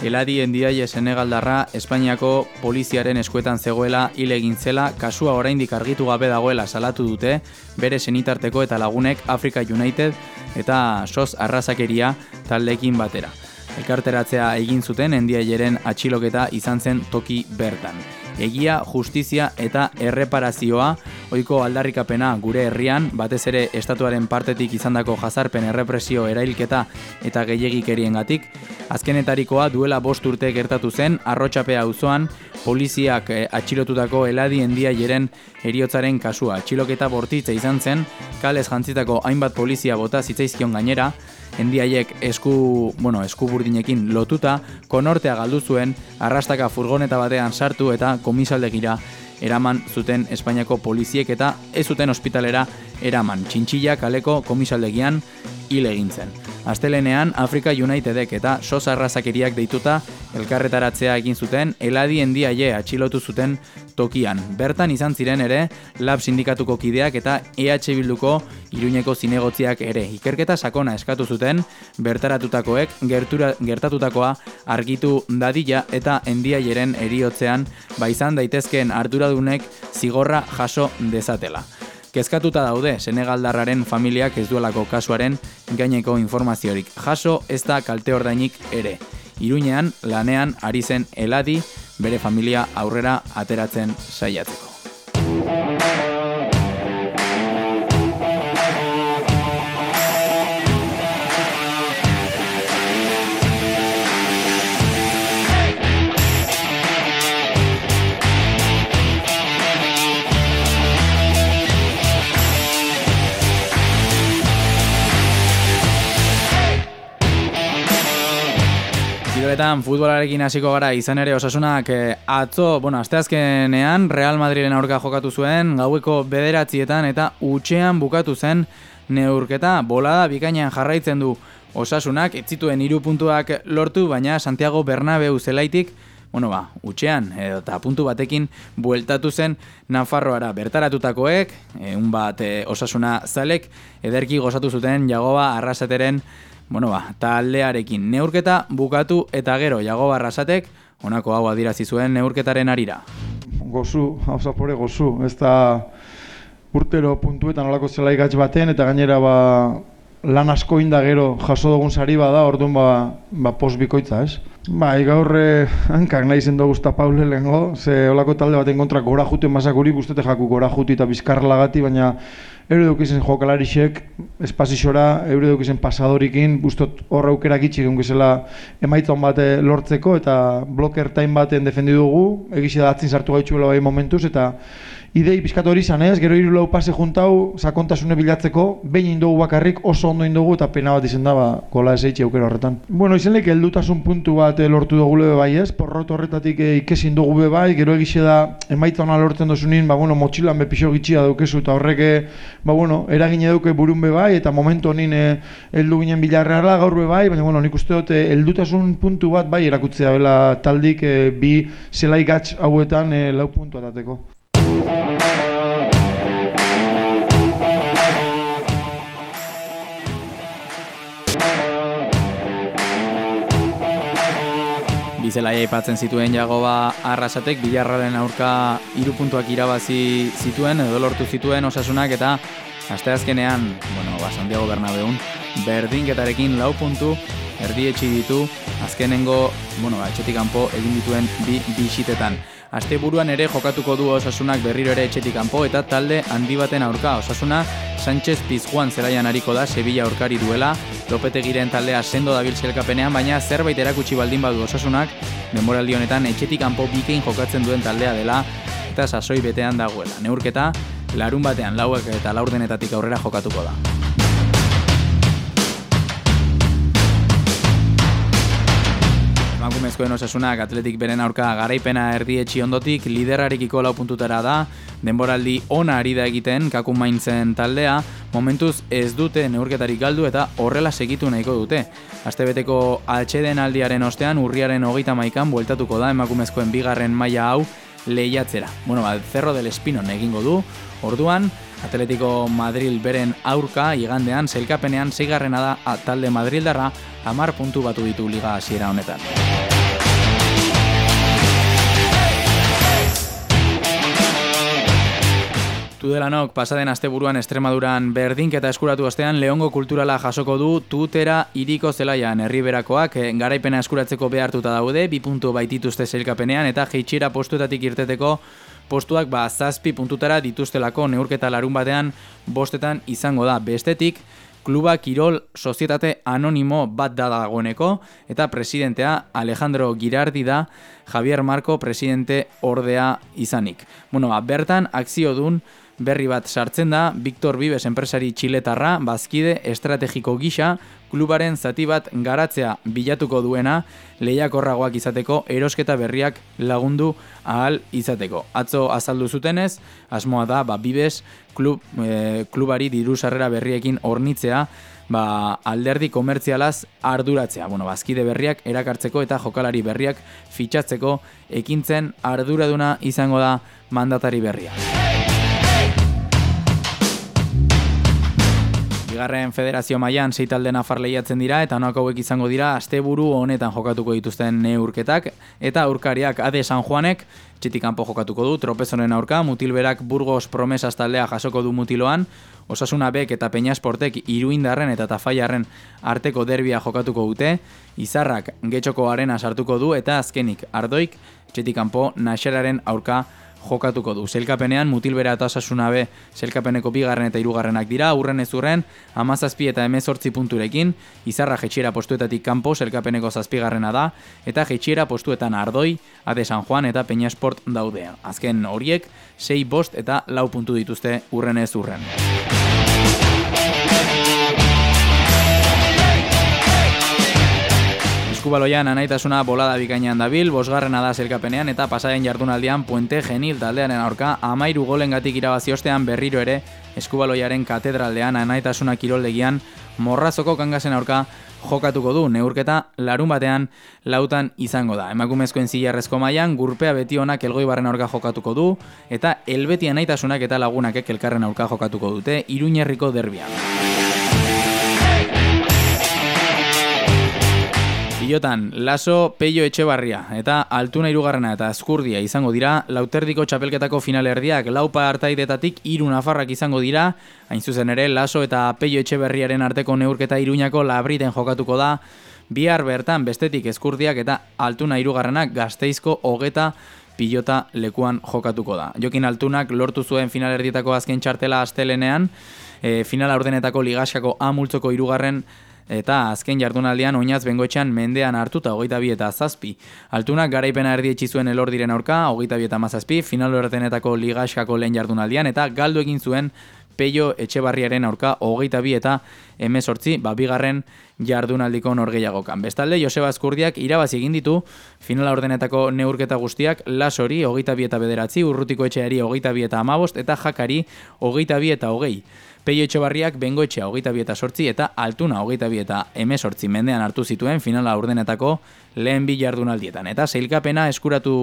Eladi endiaile Senegaldarra Espainiako poliziaren eskuetan zegoela hil egin zela, kasua oraindik argitu gabe dagoela salatu dute, bere senitarteko eta lagunek Africa United eta SOS arrazakeria taldekin batera. Elkarteratzea egin zuten endiaileren atxiloketa izan zen toki bertan. Egia, justizia eta erreparazioa. Ohiko aldarrikapena gure herrian, batez ere estatuaren partetik izandako jazarpen errepresio erailketa eta gehiegikeriengatik, azkenetarikoa duela bost urte gertatu zen arrotxapea auzoan poliziak eh, atxilotutako eladi endiaileren eriotzaren kasua. Atxiloketa bortitza izan zen, kalez jantzitako hainbat polizia bota zitzaizkion gainera, endiaiek esku, bueno, esku burdinekin lotuta, konortea galdu zuen, arrastaka furgoneta batean sartu eta komisaldegira eraman zuten Espainiako poliziek eta ez zuten ospitalera eraman. Txintxilla kaleko komisaldegian hil egin zen. Astelenean Afrika Unitedek eta SOS arrazakeriak deituta elkarretaratzea egin zuten eladi endiaie atxilotu zuten tokian. Bertan izan ziren ere lab sindikatuko kideak eta EH Bilduko Iruñeko zinegotziak ere. Ikerketa sakona eskatu zuten bertaratutakoek gertura, gertatutakoa argitu dadila eta endiaieren eriotzean ba izan daitezkeen arduradunek zigorra jaso dezatela. Kezkatuta daude Senegaldarraren familiak ez duelako kasuaren gaineko informaziorik. Jaso ez da kalte ordainik ere. Iruñean lanean ari zen eladi bere familia aurrera ateratzen saiatzeko. Benetan, futbolarekin hasiko gara izan ere osasunak eh, atzo, bueno, asteazkenean Real Madrilen aurka jokatu zuen, gaueko bederatzietan eta utxean bukatu zen neurketa, bolada bikainan jarraitzen du osasunak, ez zituen hiru puntuak lortu, baina Santiago Bernabeu zelaitik, bueno ba, utxean, eta puntu batekin bueltatu zen Nafarroara. Bertaratutakoek, egun bat eh, osasuna zalek, ederki gozatu zuten Jagoba Arrasateren, bueno ba, taldearekin neurketa bukatu eta gero Jagoba Arrasatek, honako hau adirazi zuen neurketaren arira. Gozu, hau zapore gozu, ez da urtero puntuetan olako zelai gatz baten, eta gainera ba, lan asko inda gero jaso dugun sari bada, orduan ba, ba post bikoitza, ez? Bai, gaur eh, hankak nahi zen dugu eta Paule lehenko, ze olako talde baten kontra gora juten masakuri, guztete jaku gora juti eta bizkarrelagati, baina eure dukizen jokalarixek, espazixora, eure dukizen pasadorikin, guztot horra aukerak itxik zela emaitzan bate lortzeko, eta bloker time baten defendi dugu, egizia da atzin sartu gaitxuela bai momentuz, eta idei pizkatu hori izan ez, gero hiru lau pase juntau, sakontasune bilatzeko, behin indogu bakarrik oso ondo indogu eta pena bat izen daba gola ez eitxe aukera horretan. Bueno, izan lehik heldutasun puntu bat eh, lortu dugu lebe bai ez, porrot horretatik eh, ikesin dugu be bai, gero egize da emaitza hona lortzen dozunin, ba bueno, motxilan be pixo gitxia daukezu eta horreke, ba bueno, eragin eduke burun be bai, eta momentu honin eh, heldu ginen bilarreala gaur be bai, baina bueno, nik uste dut heldutasun puntu bat bai erakutzea bela taldik bi zelai gatz hauetan lau puntu atateko. Bizelaia aipatzen zituen Jagoba Arrasatek Bilarraren aurka hiru puntuak irabazi zituen edo lortu zituen osasunak eta asteazkenean, bueno, ba Santiago Bernabeun berdinketarekin lau puntu erdietsi ditu azkenengo, bueno, ba, etxetik kanpo egin dituen bi bisitetan. Asteburuan ere jokatuko du osasunak berriro ere etxetik kanpo eta talde handi baten aurka osasuna Sánchez Pizjuan zelaian hariko da Sevilla aurkari duela Lopetegiren taldea sendo dabil zelkapenean baina zerbait erakutsi baldin badu osasunak denboraldi honetan etxetik kanpo bikein jokatzen duen taldea dela eta sasoi betean dagoela. Neurketa larun batean lauek eta laurdenetatik aurrera jokatuko da. Emakumezkoen osasunak atletik beren aurka garaipena erdietxi ondotik liderarekiko lau puntutara da, denboraldi ona ari da egiten kakun maintzen taldea, momentuz ez dute neurketarik galdu eta horrela segitu nahiko dute. Astebeteko altxeden aldiaren ostean urriaren hogeita maikan bueltatuko da emakumezkoen bigarren maila hau lehiatzera. Bueno, ba, Cerro del Espinon egingo du, orduan, Atletico Madrid beren aurka igandean zelkapenean zeigarrena da talde Madrildarra hamar puntu batu ditu liga hasiera honetan. Tudelanok pasaden asteburuan Estremaduran berdinketa eskuratu ostean Leongo kulturala jasoko du tutera iriko zelaian herriberakoak eh, garaipena eskuratzeko behartuta daude bi puntu baitituzte zelkapenean eta jeitxera postuetatik irteteko postuak ba zazpi puntutara dituztelako neurketa larun batean bostetan izango da bestetik kluba Kirol Sozietate Anonimo bat da dagoeneko eta presidentea Alejandro Girardi da Javier Marco presidente ordea izanik. Bueno, ba, bertan akzio dun berri bat sartzen da Victor Vives enpresari txiletarra bazkide estrategiko gisa klubaren zati bat garatzea bilatuko duena lehiakorragoak izateko erosketa berriak lagundu ahal izateko. Atzo azaldu zutenez, asmoa da ba, Bibes klub, e, klubari diru sarrera berriekin ornitzea ba, alderdi komertzialaz arduratzea. Bueno, bazkide berriak erakartzeko eta jokalari berriak fitxatzeko ekintzen arduraduna izango da mandatari berriak. Bigarren federazio mailan sei talde nafar lehiatzen dira eta honak hauek izango dira asteburu honetan jokatuko dituzten neurketak. Eta aurkariak Ade San Juanek txitik kanpo jokatuko du tropezonen aurka Mutilberak Burgos Promesas taldea jasoko du Mutiloan Osasuna Bek eta Peñasportek Iruindarren eta Tafaiarren arteko derbia jokatuko dute Izarrak Getxoko arena sartuko du eta azkenik Ardoik txitik kanpo aurka jokatuko du. Zelkapenean mutilbera eta osasunabe zelkapeneko bigarren eta hirugarrenak dira, urren ez urren, amazazpi eta emezortzi punturekin, izarra jetxiera postuetatik kanpo zelkapeneko zazpigarrena da, eta jetxiera postuetan ardoi, ade San Juan eta Peñasport daudea. Azken horiek, sei bost eta lau puntu dituzte urren ez urren. Eskubaloian anaitasuna bolada bikainean dabil, bosgarrena da zelkapenean eta pasaren jardunaldian Puente Genil taldearen aurka amairu golengatik irabazi ostean berriro ere Eskubaloiaren katedraldean anaitasuna kiroldegian morrazoko kangasen aurka jokatuko du neurketa larun batean lautan izango da. Emakumezkoen zilarrezko mailan gurpea beti onak elgoi barren aurka jokatuko du eta elbeti anaitasunak eta lagunakek elkarren aurka jokatuko dute iruñerriko derbian. Pilotan, Laso, Peio Etxebarria eta Altuna irugarrena eta Azkurdia izango dira, lauterdiko txapelketako finalerdiak laupa hartaidetatik iru nafarrak izango dira, hain zuzen ere Laso eta Peio Etxeberriaren arteko neurketa iruñako labriten jokatuko da, bihar bertan bestetik Ezkurdiak eta Altuna irugarrenak gazteizko hogeta pilota lekuan jokatuko da. Jokin Altunak lortu zuen finalerdietako azken txartela astelenean, e, finala ordenetako ligaskako amultzoko irugarren eta azken jardunaldian oinaz bengoetxean mendean hartuta hogeita bi eta zazpi. Altunak garaipena erdietxi zuen elor diren aurka, hogeita bi eta mazazpi, final horretenetako ligaskako lehen jardunaldian, eta galdu egin zuen Peio Etxebarriaren aurka hogeita bi eta emezortzi, babigarren jardunaldiko norgeiagokan. Bestalde, Joseba Azkurdiak irabazi egin ditu finala ordenetako neurketa guztiak lasori hogeita bi eta bederatzi, urrutiko etxeari hogeita bi eta amabost, eta jakari hogeita bi eta hogei. Peio Etxebarriak bengoetxea hogeita bi eta sortzi eta altuna hogeita bi eta emezortzi mendean hartu zituen finala ordenetako lehen bi jardunaldietan. Eta zeilkapena eskuratu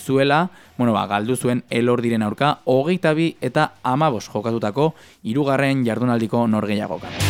zuela, bueno ba, galdu zuen elor diren aurka, hogeita bi eta amabos jokatutako irugarren jardunaldiko norgeiagokan.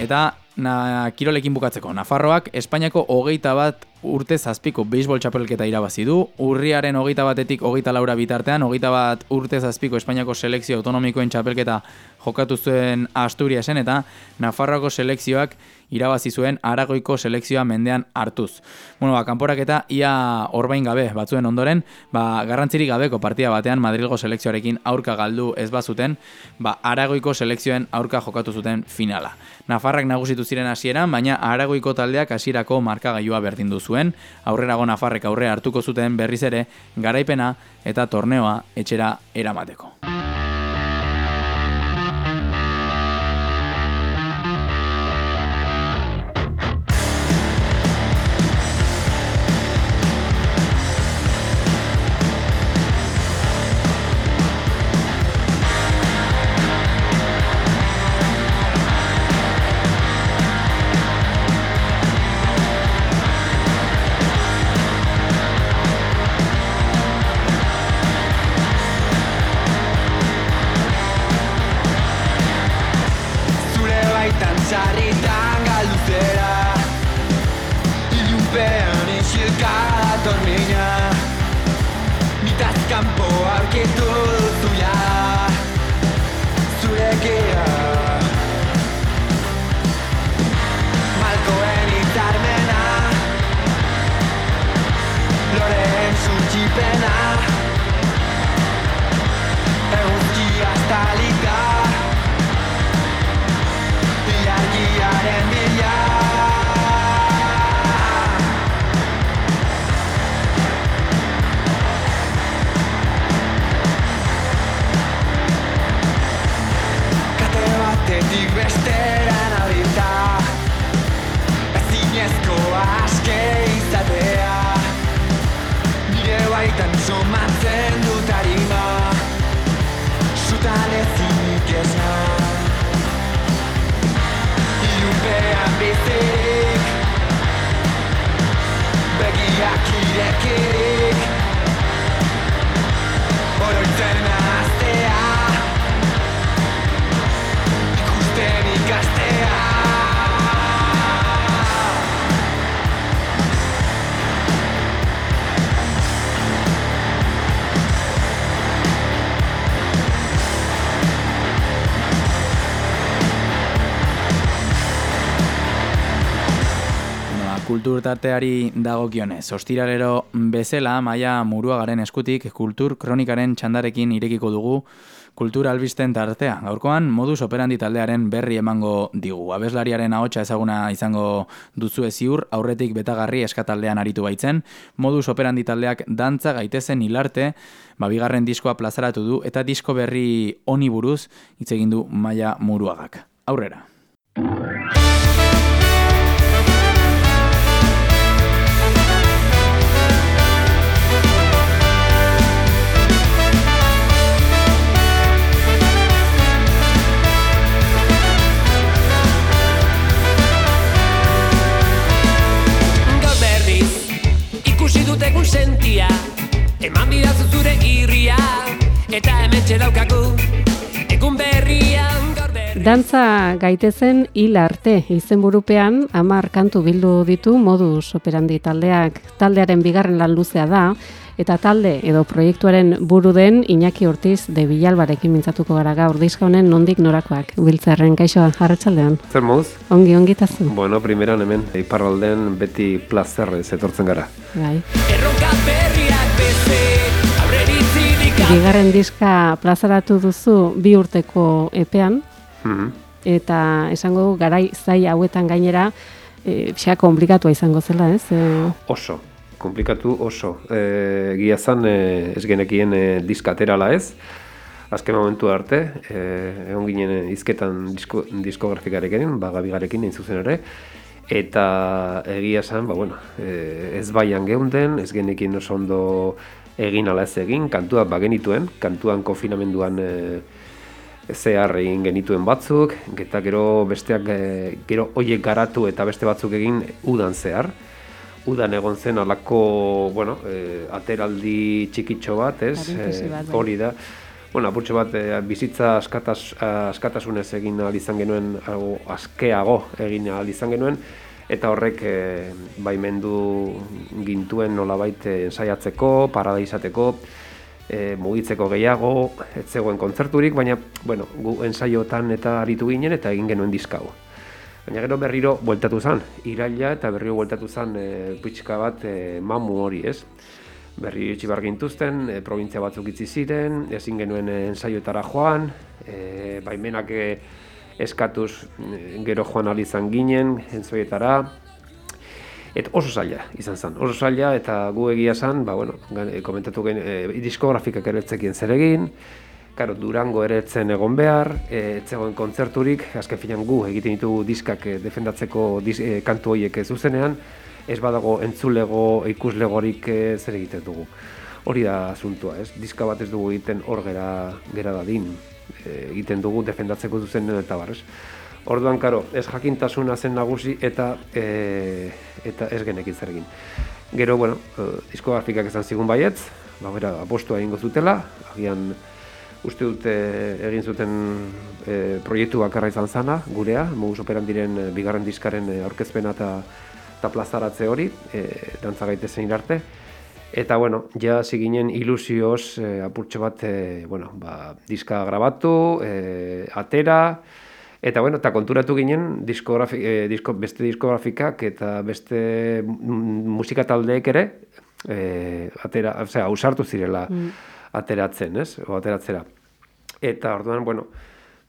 Eta na, kirolekin bukatzeko, Nafarroak Espainiako hogeita bat urte zazpiko beisbol txapelketa irabazi du, urriaren hogeita batetik hogeita laura bitartean, hogeita bat urte zazpiko Espainiako selekzio autonomikoen txapelketa jokatu zuen Asturiasen eta Nafarroako selekzioak irabazi zuen Aragoiko selekzioa mendean hartuz. Bueno, ba, kanporak eta ia orbain gabe batzuen ondoren, ba, garrantzirik gabeko partida batean Madrilgo selekzioarekin aurka galdu ez bazuten, ba, Aragoiko selekzioen aurka jokatu zuten finala. Nafarrak nagusitu ziren hasieran, baina Aragoiko taldeak hasierako markagailua berdindu zuen, aurrerago Nafarrek aurre hartuko zuten berriz ere garaipena eta torneoa etxera eramateko. fake Begging I Bueno, ba, kulturtarteari dagokionez. Ostiralero bezala, maia muruagaren eskutik, kultur kronikaren txandarekin irekiko dugu kultur albisten tartea. Gaurkoan, modus operandi taldearen berri emango digu. Abeslariaren ahotsa ezaguna izango duzu ziur, aurretik betagarri eskataldean aritu baitzen, modus operandi taldeak dantza gaitezen hilarte, babigarren diskoa plazaratu du, eta disko berri honi buruz hitz egin du maia muruagak. Aurrera. Eman bidazu zure irria Eta hemen daukagu Egun berrian gaur berriz Dantza gaitezen hil arte izenburupean hamar kantu bildu ditu modus operandi taldeak. Taldearen bigarren lan luzea da eta talde edo proiektuaren buru den Iñaki Ortiz de Bilalbarekin mintzatuko gara gaur diska honen nondik norakoak. Biltzarren kaixo arratsaldean. Zer moduz? Ongi ongi tazu. Bueno, primeran hemen, iparralden beti plazerrez etortzen gara. Bai. Erronka Aurreritzirik Bigarren diska plazaratu duzu bi urteko epean Mhm. eta esango garai zai hauetan gainera e, xa komplikatua izango zela, ez? E, Oso, komplikatu oso. E, Gia zan, e, ez genekien e, diska aterala ez, azken momentu arte, e, egon ginen izketan disko, diskografikarekin, ba, gabigarekin egin zuzen ere, eta egia esan, ba, bueno, e, ez baian geunden, ez genekin oso ondo egin ala ez egin, kantuak bagenituen, kantuan konfinamenduan e, zehar egin genituen batzuk, eta gero besteak e, gero hoiek garatu eta beste batzuk egin udan zehar. Udan egon zen alako, bueno, e, ateraldi txikitxo bat, ez? Bat, bai. hori da. Bueno, apurtxo bat, e, bizitza askatas, askatasunez egin ahal izan genuen, algo askeago egin ahal izan genuen, eta horrek e, baimendu gintuen nolabait e, ensaiatzeko, parada izateko, e, mugitzeko gehiago, ez zegoen kontzerturik, baina, bueno, gu ensaiotan eta aritu ginen eta egin genuen diskau. Baina gero berriro bueltatu zen, iraila eta berriro bueltatu zen e, pixka bat e, mamu hori, ez? Berri itxi behar gintuzten, e, provintzia batzuk itzi ziren, ezin genuen e, ensaioetara joan, e, baimenak e, eskatuz e, gero joan izan ginen, ensaioetara, Et oso zaila izan zen, oso zaila eta gu egia zen, ba, bueno, gan- e, komentatu gen, e, diskografikak ere etzekien zer egin, Karo, Durango ere etzen egon behar, e, etzegoen kontzerturik, azken finan gu egiten ditugu diskak e, defendatzeko dis, e, kantu horiek zuzenean, ez badago entzulego, ikuslegorik e, zer egiten dugu. Hori da asuntua, ez? Diska bat ez dugu egiten hor gera, gera dadin, e, egiten dugu defendatzeko zuzenean eta barrez. Orduan, karo, ez jakintasuna zen nagusi eta e, eta ez genekin zer egin. Gero, bueno, e, diskografikak esan zigun baietz, ba, bera, apostua egingo zutela, agian uste dute egin zuten e, proiektu bakarra izan zana, gurea, modus operandiren e, bigarren diskaren e, aurkezpena eta, eta plazaratze hori, e, dantza gaitezen arte. Eta, bueno, ja ginen ilusioz e, apurtxo bat, e, bueno, ba, diska grabatu, e, atera, Eta bueno, eta konturatu ginen diskografi, e, disko, beste diskografikak eta beste musika taldeek ere e, atera, osea, ausartu zirela Mm. ateratzen, ez? O ateratzera. Eta orduan, bueno,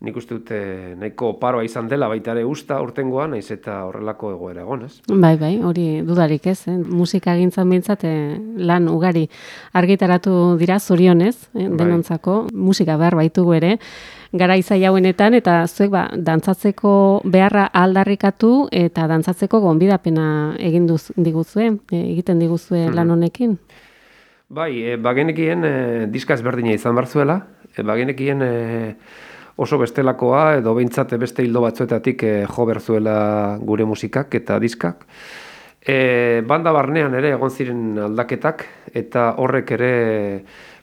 nik uste dute nahiko paroa izan dela baita ere usta urtengoan, naiz eta horrelako egoera egon, ez? Bai, bai, hori dudarik ez, eh? musika gintzan bintzat eh, lan ugari argitaratu dira zorionez, eh? Bai. denontzako, musika behar baitugu ere, gara izai hauenetan, eta zuek ba, dantzatzeko beharra aldarrikatu eta dantzatzeko gonbidapena egin duz, diguzue, eh, egiten diguzue Mhm. lan honekin. Bai, e, bagenekien e, diska ezberdina izan bar zuela, e, bagenekien e, oso bestelakoa edo behintzat beste hildo batzuetatik e, jo behar zuela gure musikak eta diskak. E, banda barnean ere egon ziren aldaketak eta horrek ere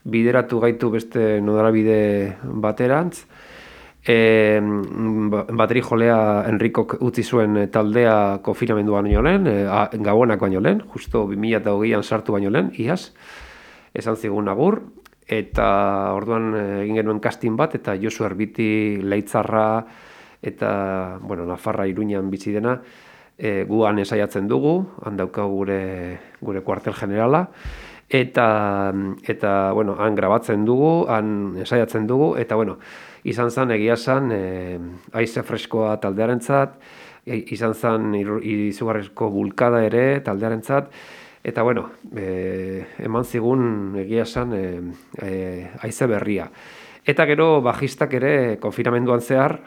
bideratu gaitu beste nodarabide baterantz. E, ba- bateri jolea Enrikok utzi zuen taldea konfinamenduan baino lehen, e, gabonak baino lehen, justo 2008an sartu baino lehen, iaz, esan zigun agur, eta orduan eh, egin genuen casting bat, eta Josu Erbiti Leitzarra eta, bueno, Nafarra Iruñan bizi dena, e, guan esaiatzen dugu, han daukagu gure, gure kuartel generala, eta, eta bueno, han grabatzen dugu, han esaiatzen dugu, eta bueno, izan zen egia zen e, aize freskoa taldearentzat, e, izan zen izugarrizko bulkada ere taldearentzat, eta bueno, e, eman zigun egia zen e, e, aize berria. Eta gero bajistak ere konfinamenduan zehar,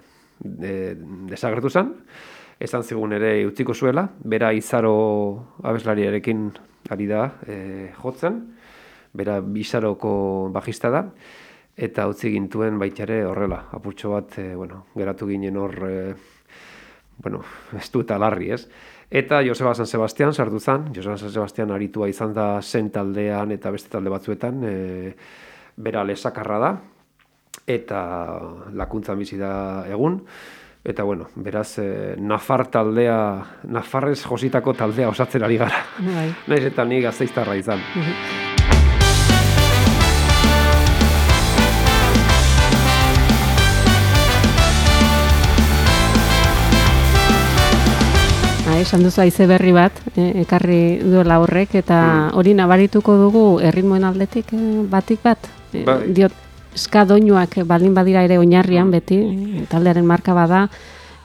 e, desagertu zen, esan zigun ere utziko zuela, bera izaro abeslariarekin ari da e, jotzen, bera bizaroko bajista da, eta utzi gintuen baitare horrela, apurtxo bat, e, bueno, geratu ginen hor, e, bueno, ez du eta larri, ez? Eta Joseba San Sebastian sartu zen, Joseba San Sebastian aritua izan da zen taldean eta beste talde batzuetan, e, bera lesakarra da, eta lakuntzan bizi da egun, eta bueno, beraz, e, Nafar taldea, Nafarrez jositako taldea osatzen ari gara. Bai. Naiz eta ni gazteiztarra izan. Esan duzu haize berri bat, e, ekarri duela horrek, eta hori nabarituko dugu erritmoen aldetik e, batik bat. E, Bai. Diot, ska doinuak baldin badira ere oinarrian beti, e, taldearen marka bada,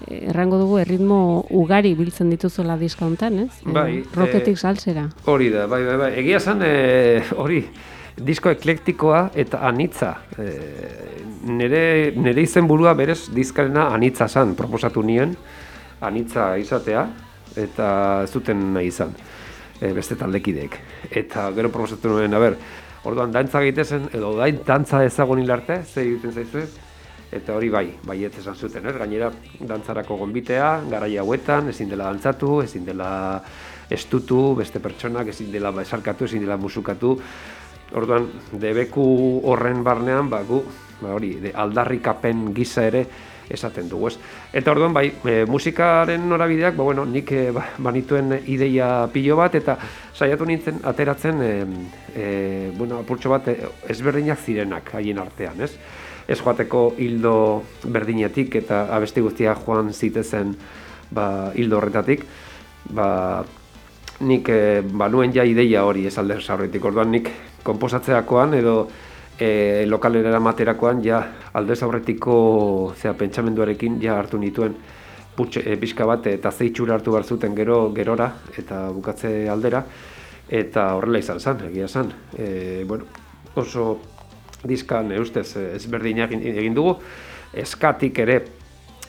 e, errango dugu erritmo ugari biltzen dituzuela diska hontan, ez? E, Bai, Roketik eh, salsera. Hori da, bai, bai, bai. Egia zen, e, hori, disko eklektikoa eta anitza. E, nere, nere izen burua berez dizkarena anitza zen, proposatu nien, anitza izatea, eta ez zuten nahi izan, e, beste taldekideek. Eta gero proposatu nuen, a ber, orduan dantza egitezen, edo dain dantza ezagun hilarte, ze egiten zaizu Eta hori bai, baiet esan zuten, ez? Gainera, dantzarako gonbitea, garai hauetan, ezin dela dantzatu, ezin dela estutu, beste pertsonak, ezin dela besarkatu, ezin dela musukatu. Orduan, debeku horren barnean, ba, gu, ba, hori, de aldarrikapen gisa ere esaten dugu, ez? Eta orduan, bai, e, musikaren norabideak, ba, bueno, nik e, ba, banituen ideia pilo bat, eta saiatu nintzen ateratzen, e, e, bueno, apurtxo bat, e, ezberdinak zirenak haien artean, ez? ez joateko hildo berdinetik eta abesti guztia joan zitezen ba, hildo horretatik, ba, nik e, banuen ja ideia hori ez alde zaurretik. Orduan nik komposatzeakoan edo e, lokalera ematerakoan ja alde zaurretiko zera, pentsamenduarekin ja hartu nituen putxe, e, pixka bat eta zeitxura hartu behar zuten gero gerora eta bukatze aldera eta horrela izan zen, egia zen. E, bueno, oso diskan e, ustez ezberdinak egin dugu, eskatik ere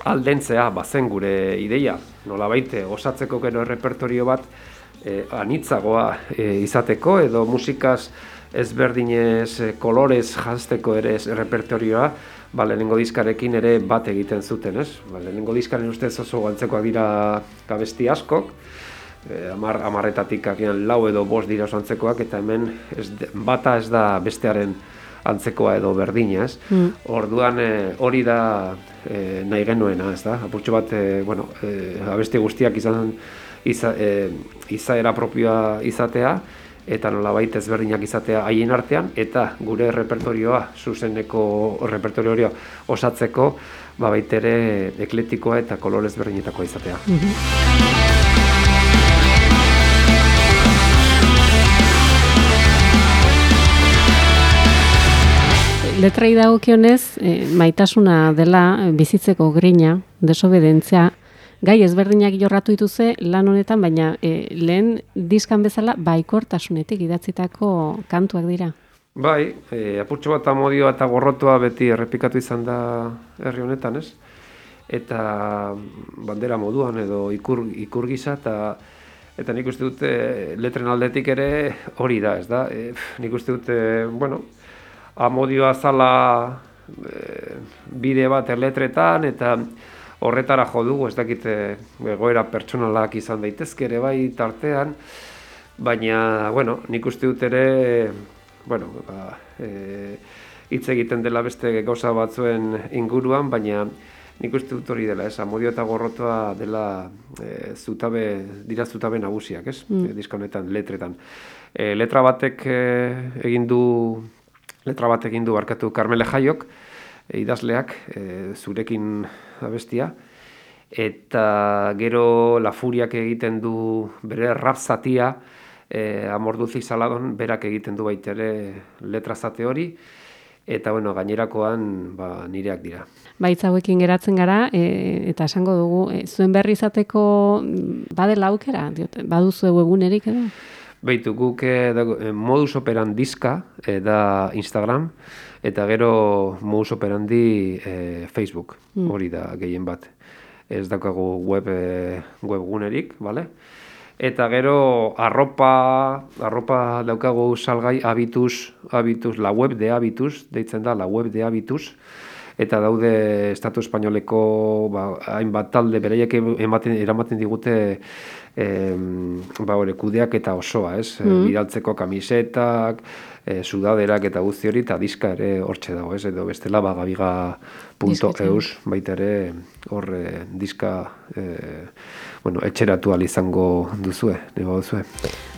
aldentzea bazen gure ideia, nola baite, osatzeko gero repertorio bat e, anitzagoa e, izateko, edo musikaz ezberdinez e, kolorez jazteko ere ez repertorioa, ba, lehenengo diskarekin ere bat egiten zuten, ez? Ba, lehenengo diskaren ustez oso galtzekoak dira gabesti askok, e, amar, amarretatik agian lau edo bost dira oso antzekoak, eta hemen ez, bata ez da bestearen antzekoa edo berdina, ez? Mm. Orduan e, hori da e, nahi genuena, ez da? Apurtxo bat, e, bueno, e, abesti guztiak izan iza, e, izaera propioa izatea, eta nolabait ezberdinak izatea haien artean, eta gure repertorioa, zuzeneko repertorioa osatzeko, ba baitere ekletikoa eta kolorez berdinetakoa izatea. Letrai dagokionez, e, maitasuna dela eh, bizitzeko grina, desobedentzia, gai ezberdinak jorratu dituze lan honetan, baina e, lehen diskan bezala baikortasunetik idatzitako kantuak dira. Bai, e, apurtxo bat amodioa eta gorrotoa beti errepikatu izan da herri honetan, ez? Eta bandera moduan edo ikur, ikur gisa, eta eta nik uste dute letren aldetik ere hori da, ez da? E, nik uste dute, bueno, amodioa zala e, bide bat erletretan, eta horretara jo dugu, ez dakit egoera pertsonalak izan daitezke ere bai tartean, baina, bueno, nik uste dut ere, bueno, ba, e, hitz egiten dela beste gauza batzuen inguruan, baina nik uste dut hori dela, ez, amodio eta gorrotoa dela e, zutabe, dira zutabe nagusiak, ez, Mm. diska honetan, letretan. E, letra batek e, egin du, letra batek egin du barkatu Carmele Jaiok, e, idazleak, e, zurekin abestia, eta gero La Furiak egiten du bere rap zatia, e, amorduzi saladon berak egiten du baitere letra zate hori, eta bueno, gainerakoan ba, nireak dira. Baitz hauekin geratzen gara, e, eta esango dugu, e, zuen berri izateko badela aukera, diot, baduzu webgunerik edo? Beitu, guk eh, eh, modus operandizka eh, da Instagram, eta gero modus operandi eh, Facebook, Mm. hori da gehien bat. Ez daukagu web, eh, webgunerik, bale? Eta gero arropa, arropa daukagu salgai habitus, habitus, la web de habitus, deitzen da, la web de habitus, eta daude Estatu Espainoleko ba, hainbat talde bereiek ematen, eramaten digute em, ba, hori, kudeak eta osoa, ez? Mm. Bidaltzeko kamisetak, e, sudaderak eta guzti hori, eta diska ere hortxe dago, ez? Edo bestela ba, gabiga.eus baita ere hor e, diska e, bueno, etxeratu izango duzue, nego duzue.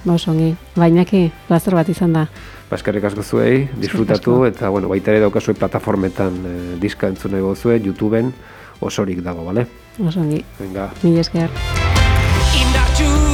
Ba, oso ongi. Bainaki, plazer bat izan da. Ba, eskerrik asko zuei, disfrutatu, eta bueno, baita ere daukazue plataformetan e, diska entzun nahi zue, YouTubeen osorik dago, bale? Oso ongi. Venga. Mila esker. you.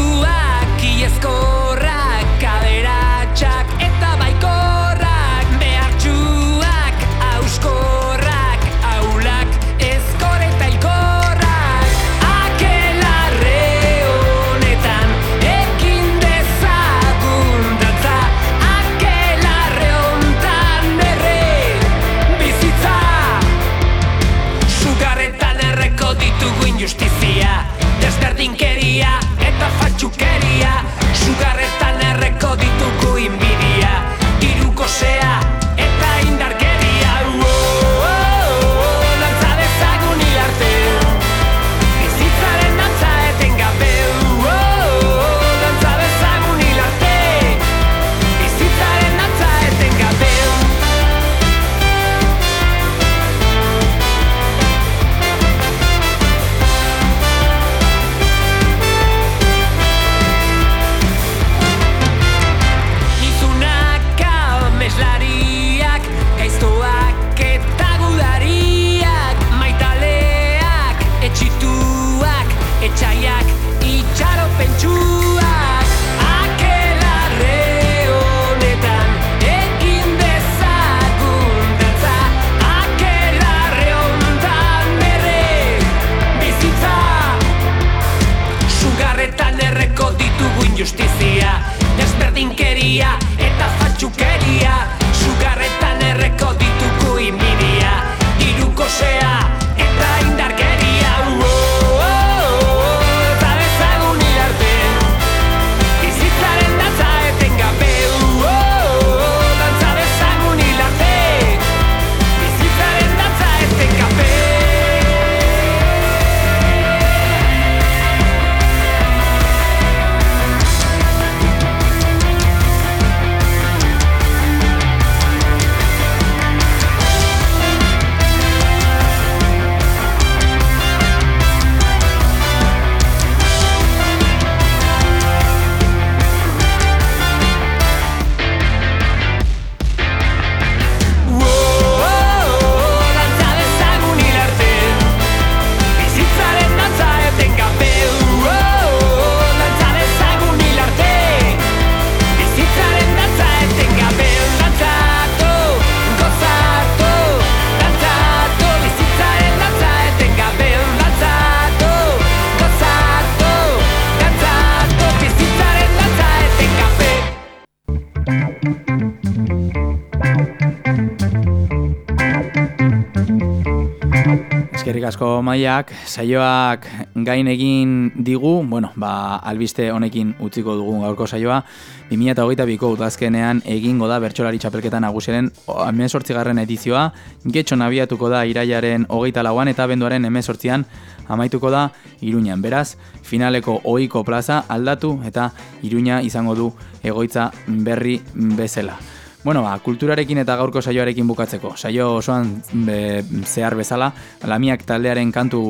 Maiak, saioak gain egin digu, bueno, ba, albiste honekin utziko dugu gaurko saioa, 2008ko udazkenean egingo da bertsolari txapelketa nagusiaren emezortzigarren edizioa, getxo nabiatuko da iraiaren hogeita lauan eta benduaren emezortzian amaituko da Iruñan. Beraz, finaleko ohiko plaza aldatu eta Iruña izango du egoitza berri bezala. Bueno, ba, kulturarekin eta gaurko saioarekin bukatzeko. Saio osoan be, zehar bezala, lamiak taldearen kantu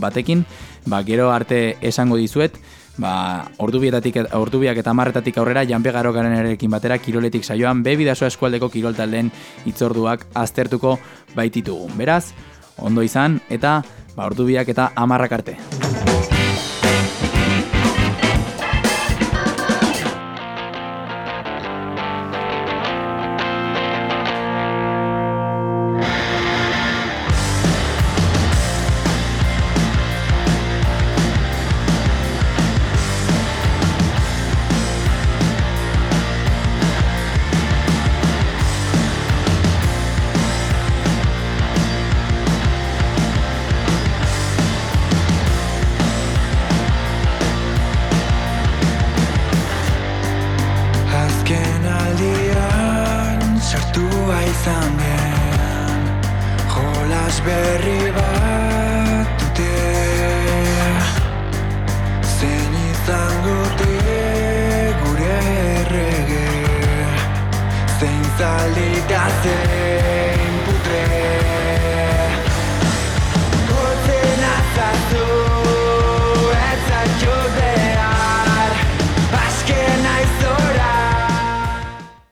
batekin, ba, gero arte esango dizuet, ba, ordubietatik, ordubiak eta marretatik aurrera, janpe garokaren erekin batera, kiroletik saioan, bebidasoa eskualdeko kirol taldeen itzorduak aztertuko baititugu. Beraz, ondo izan, eta ba, ordubiak eta amarrak arte.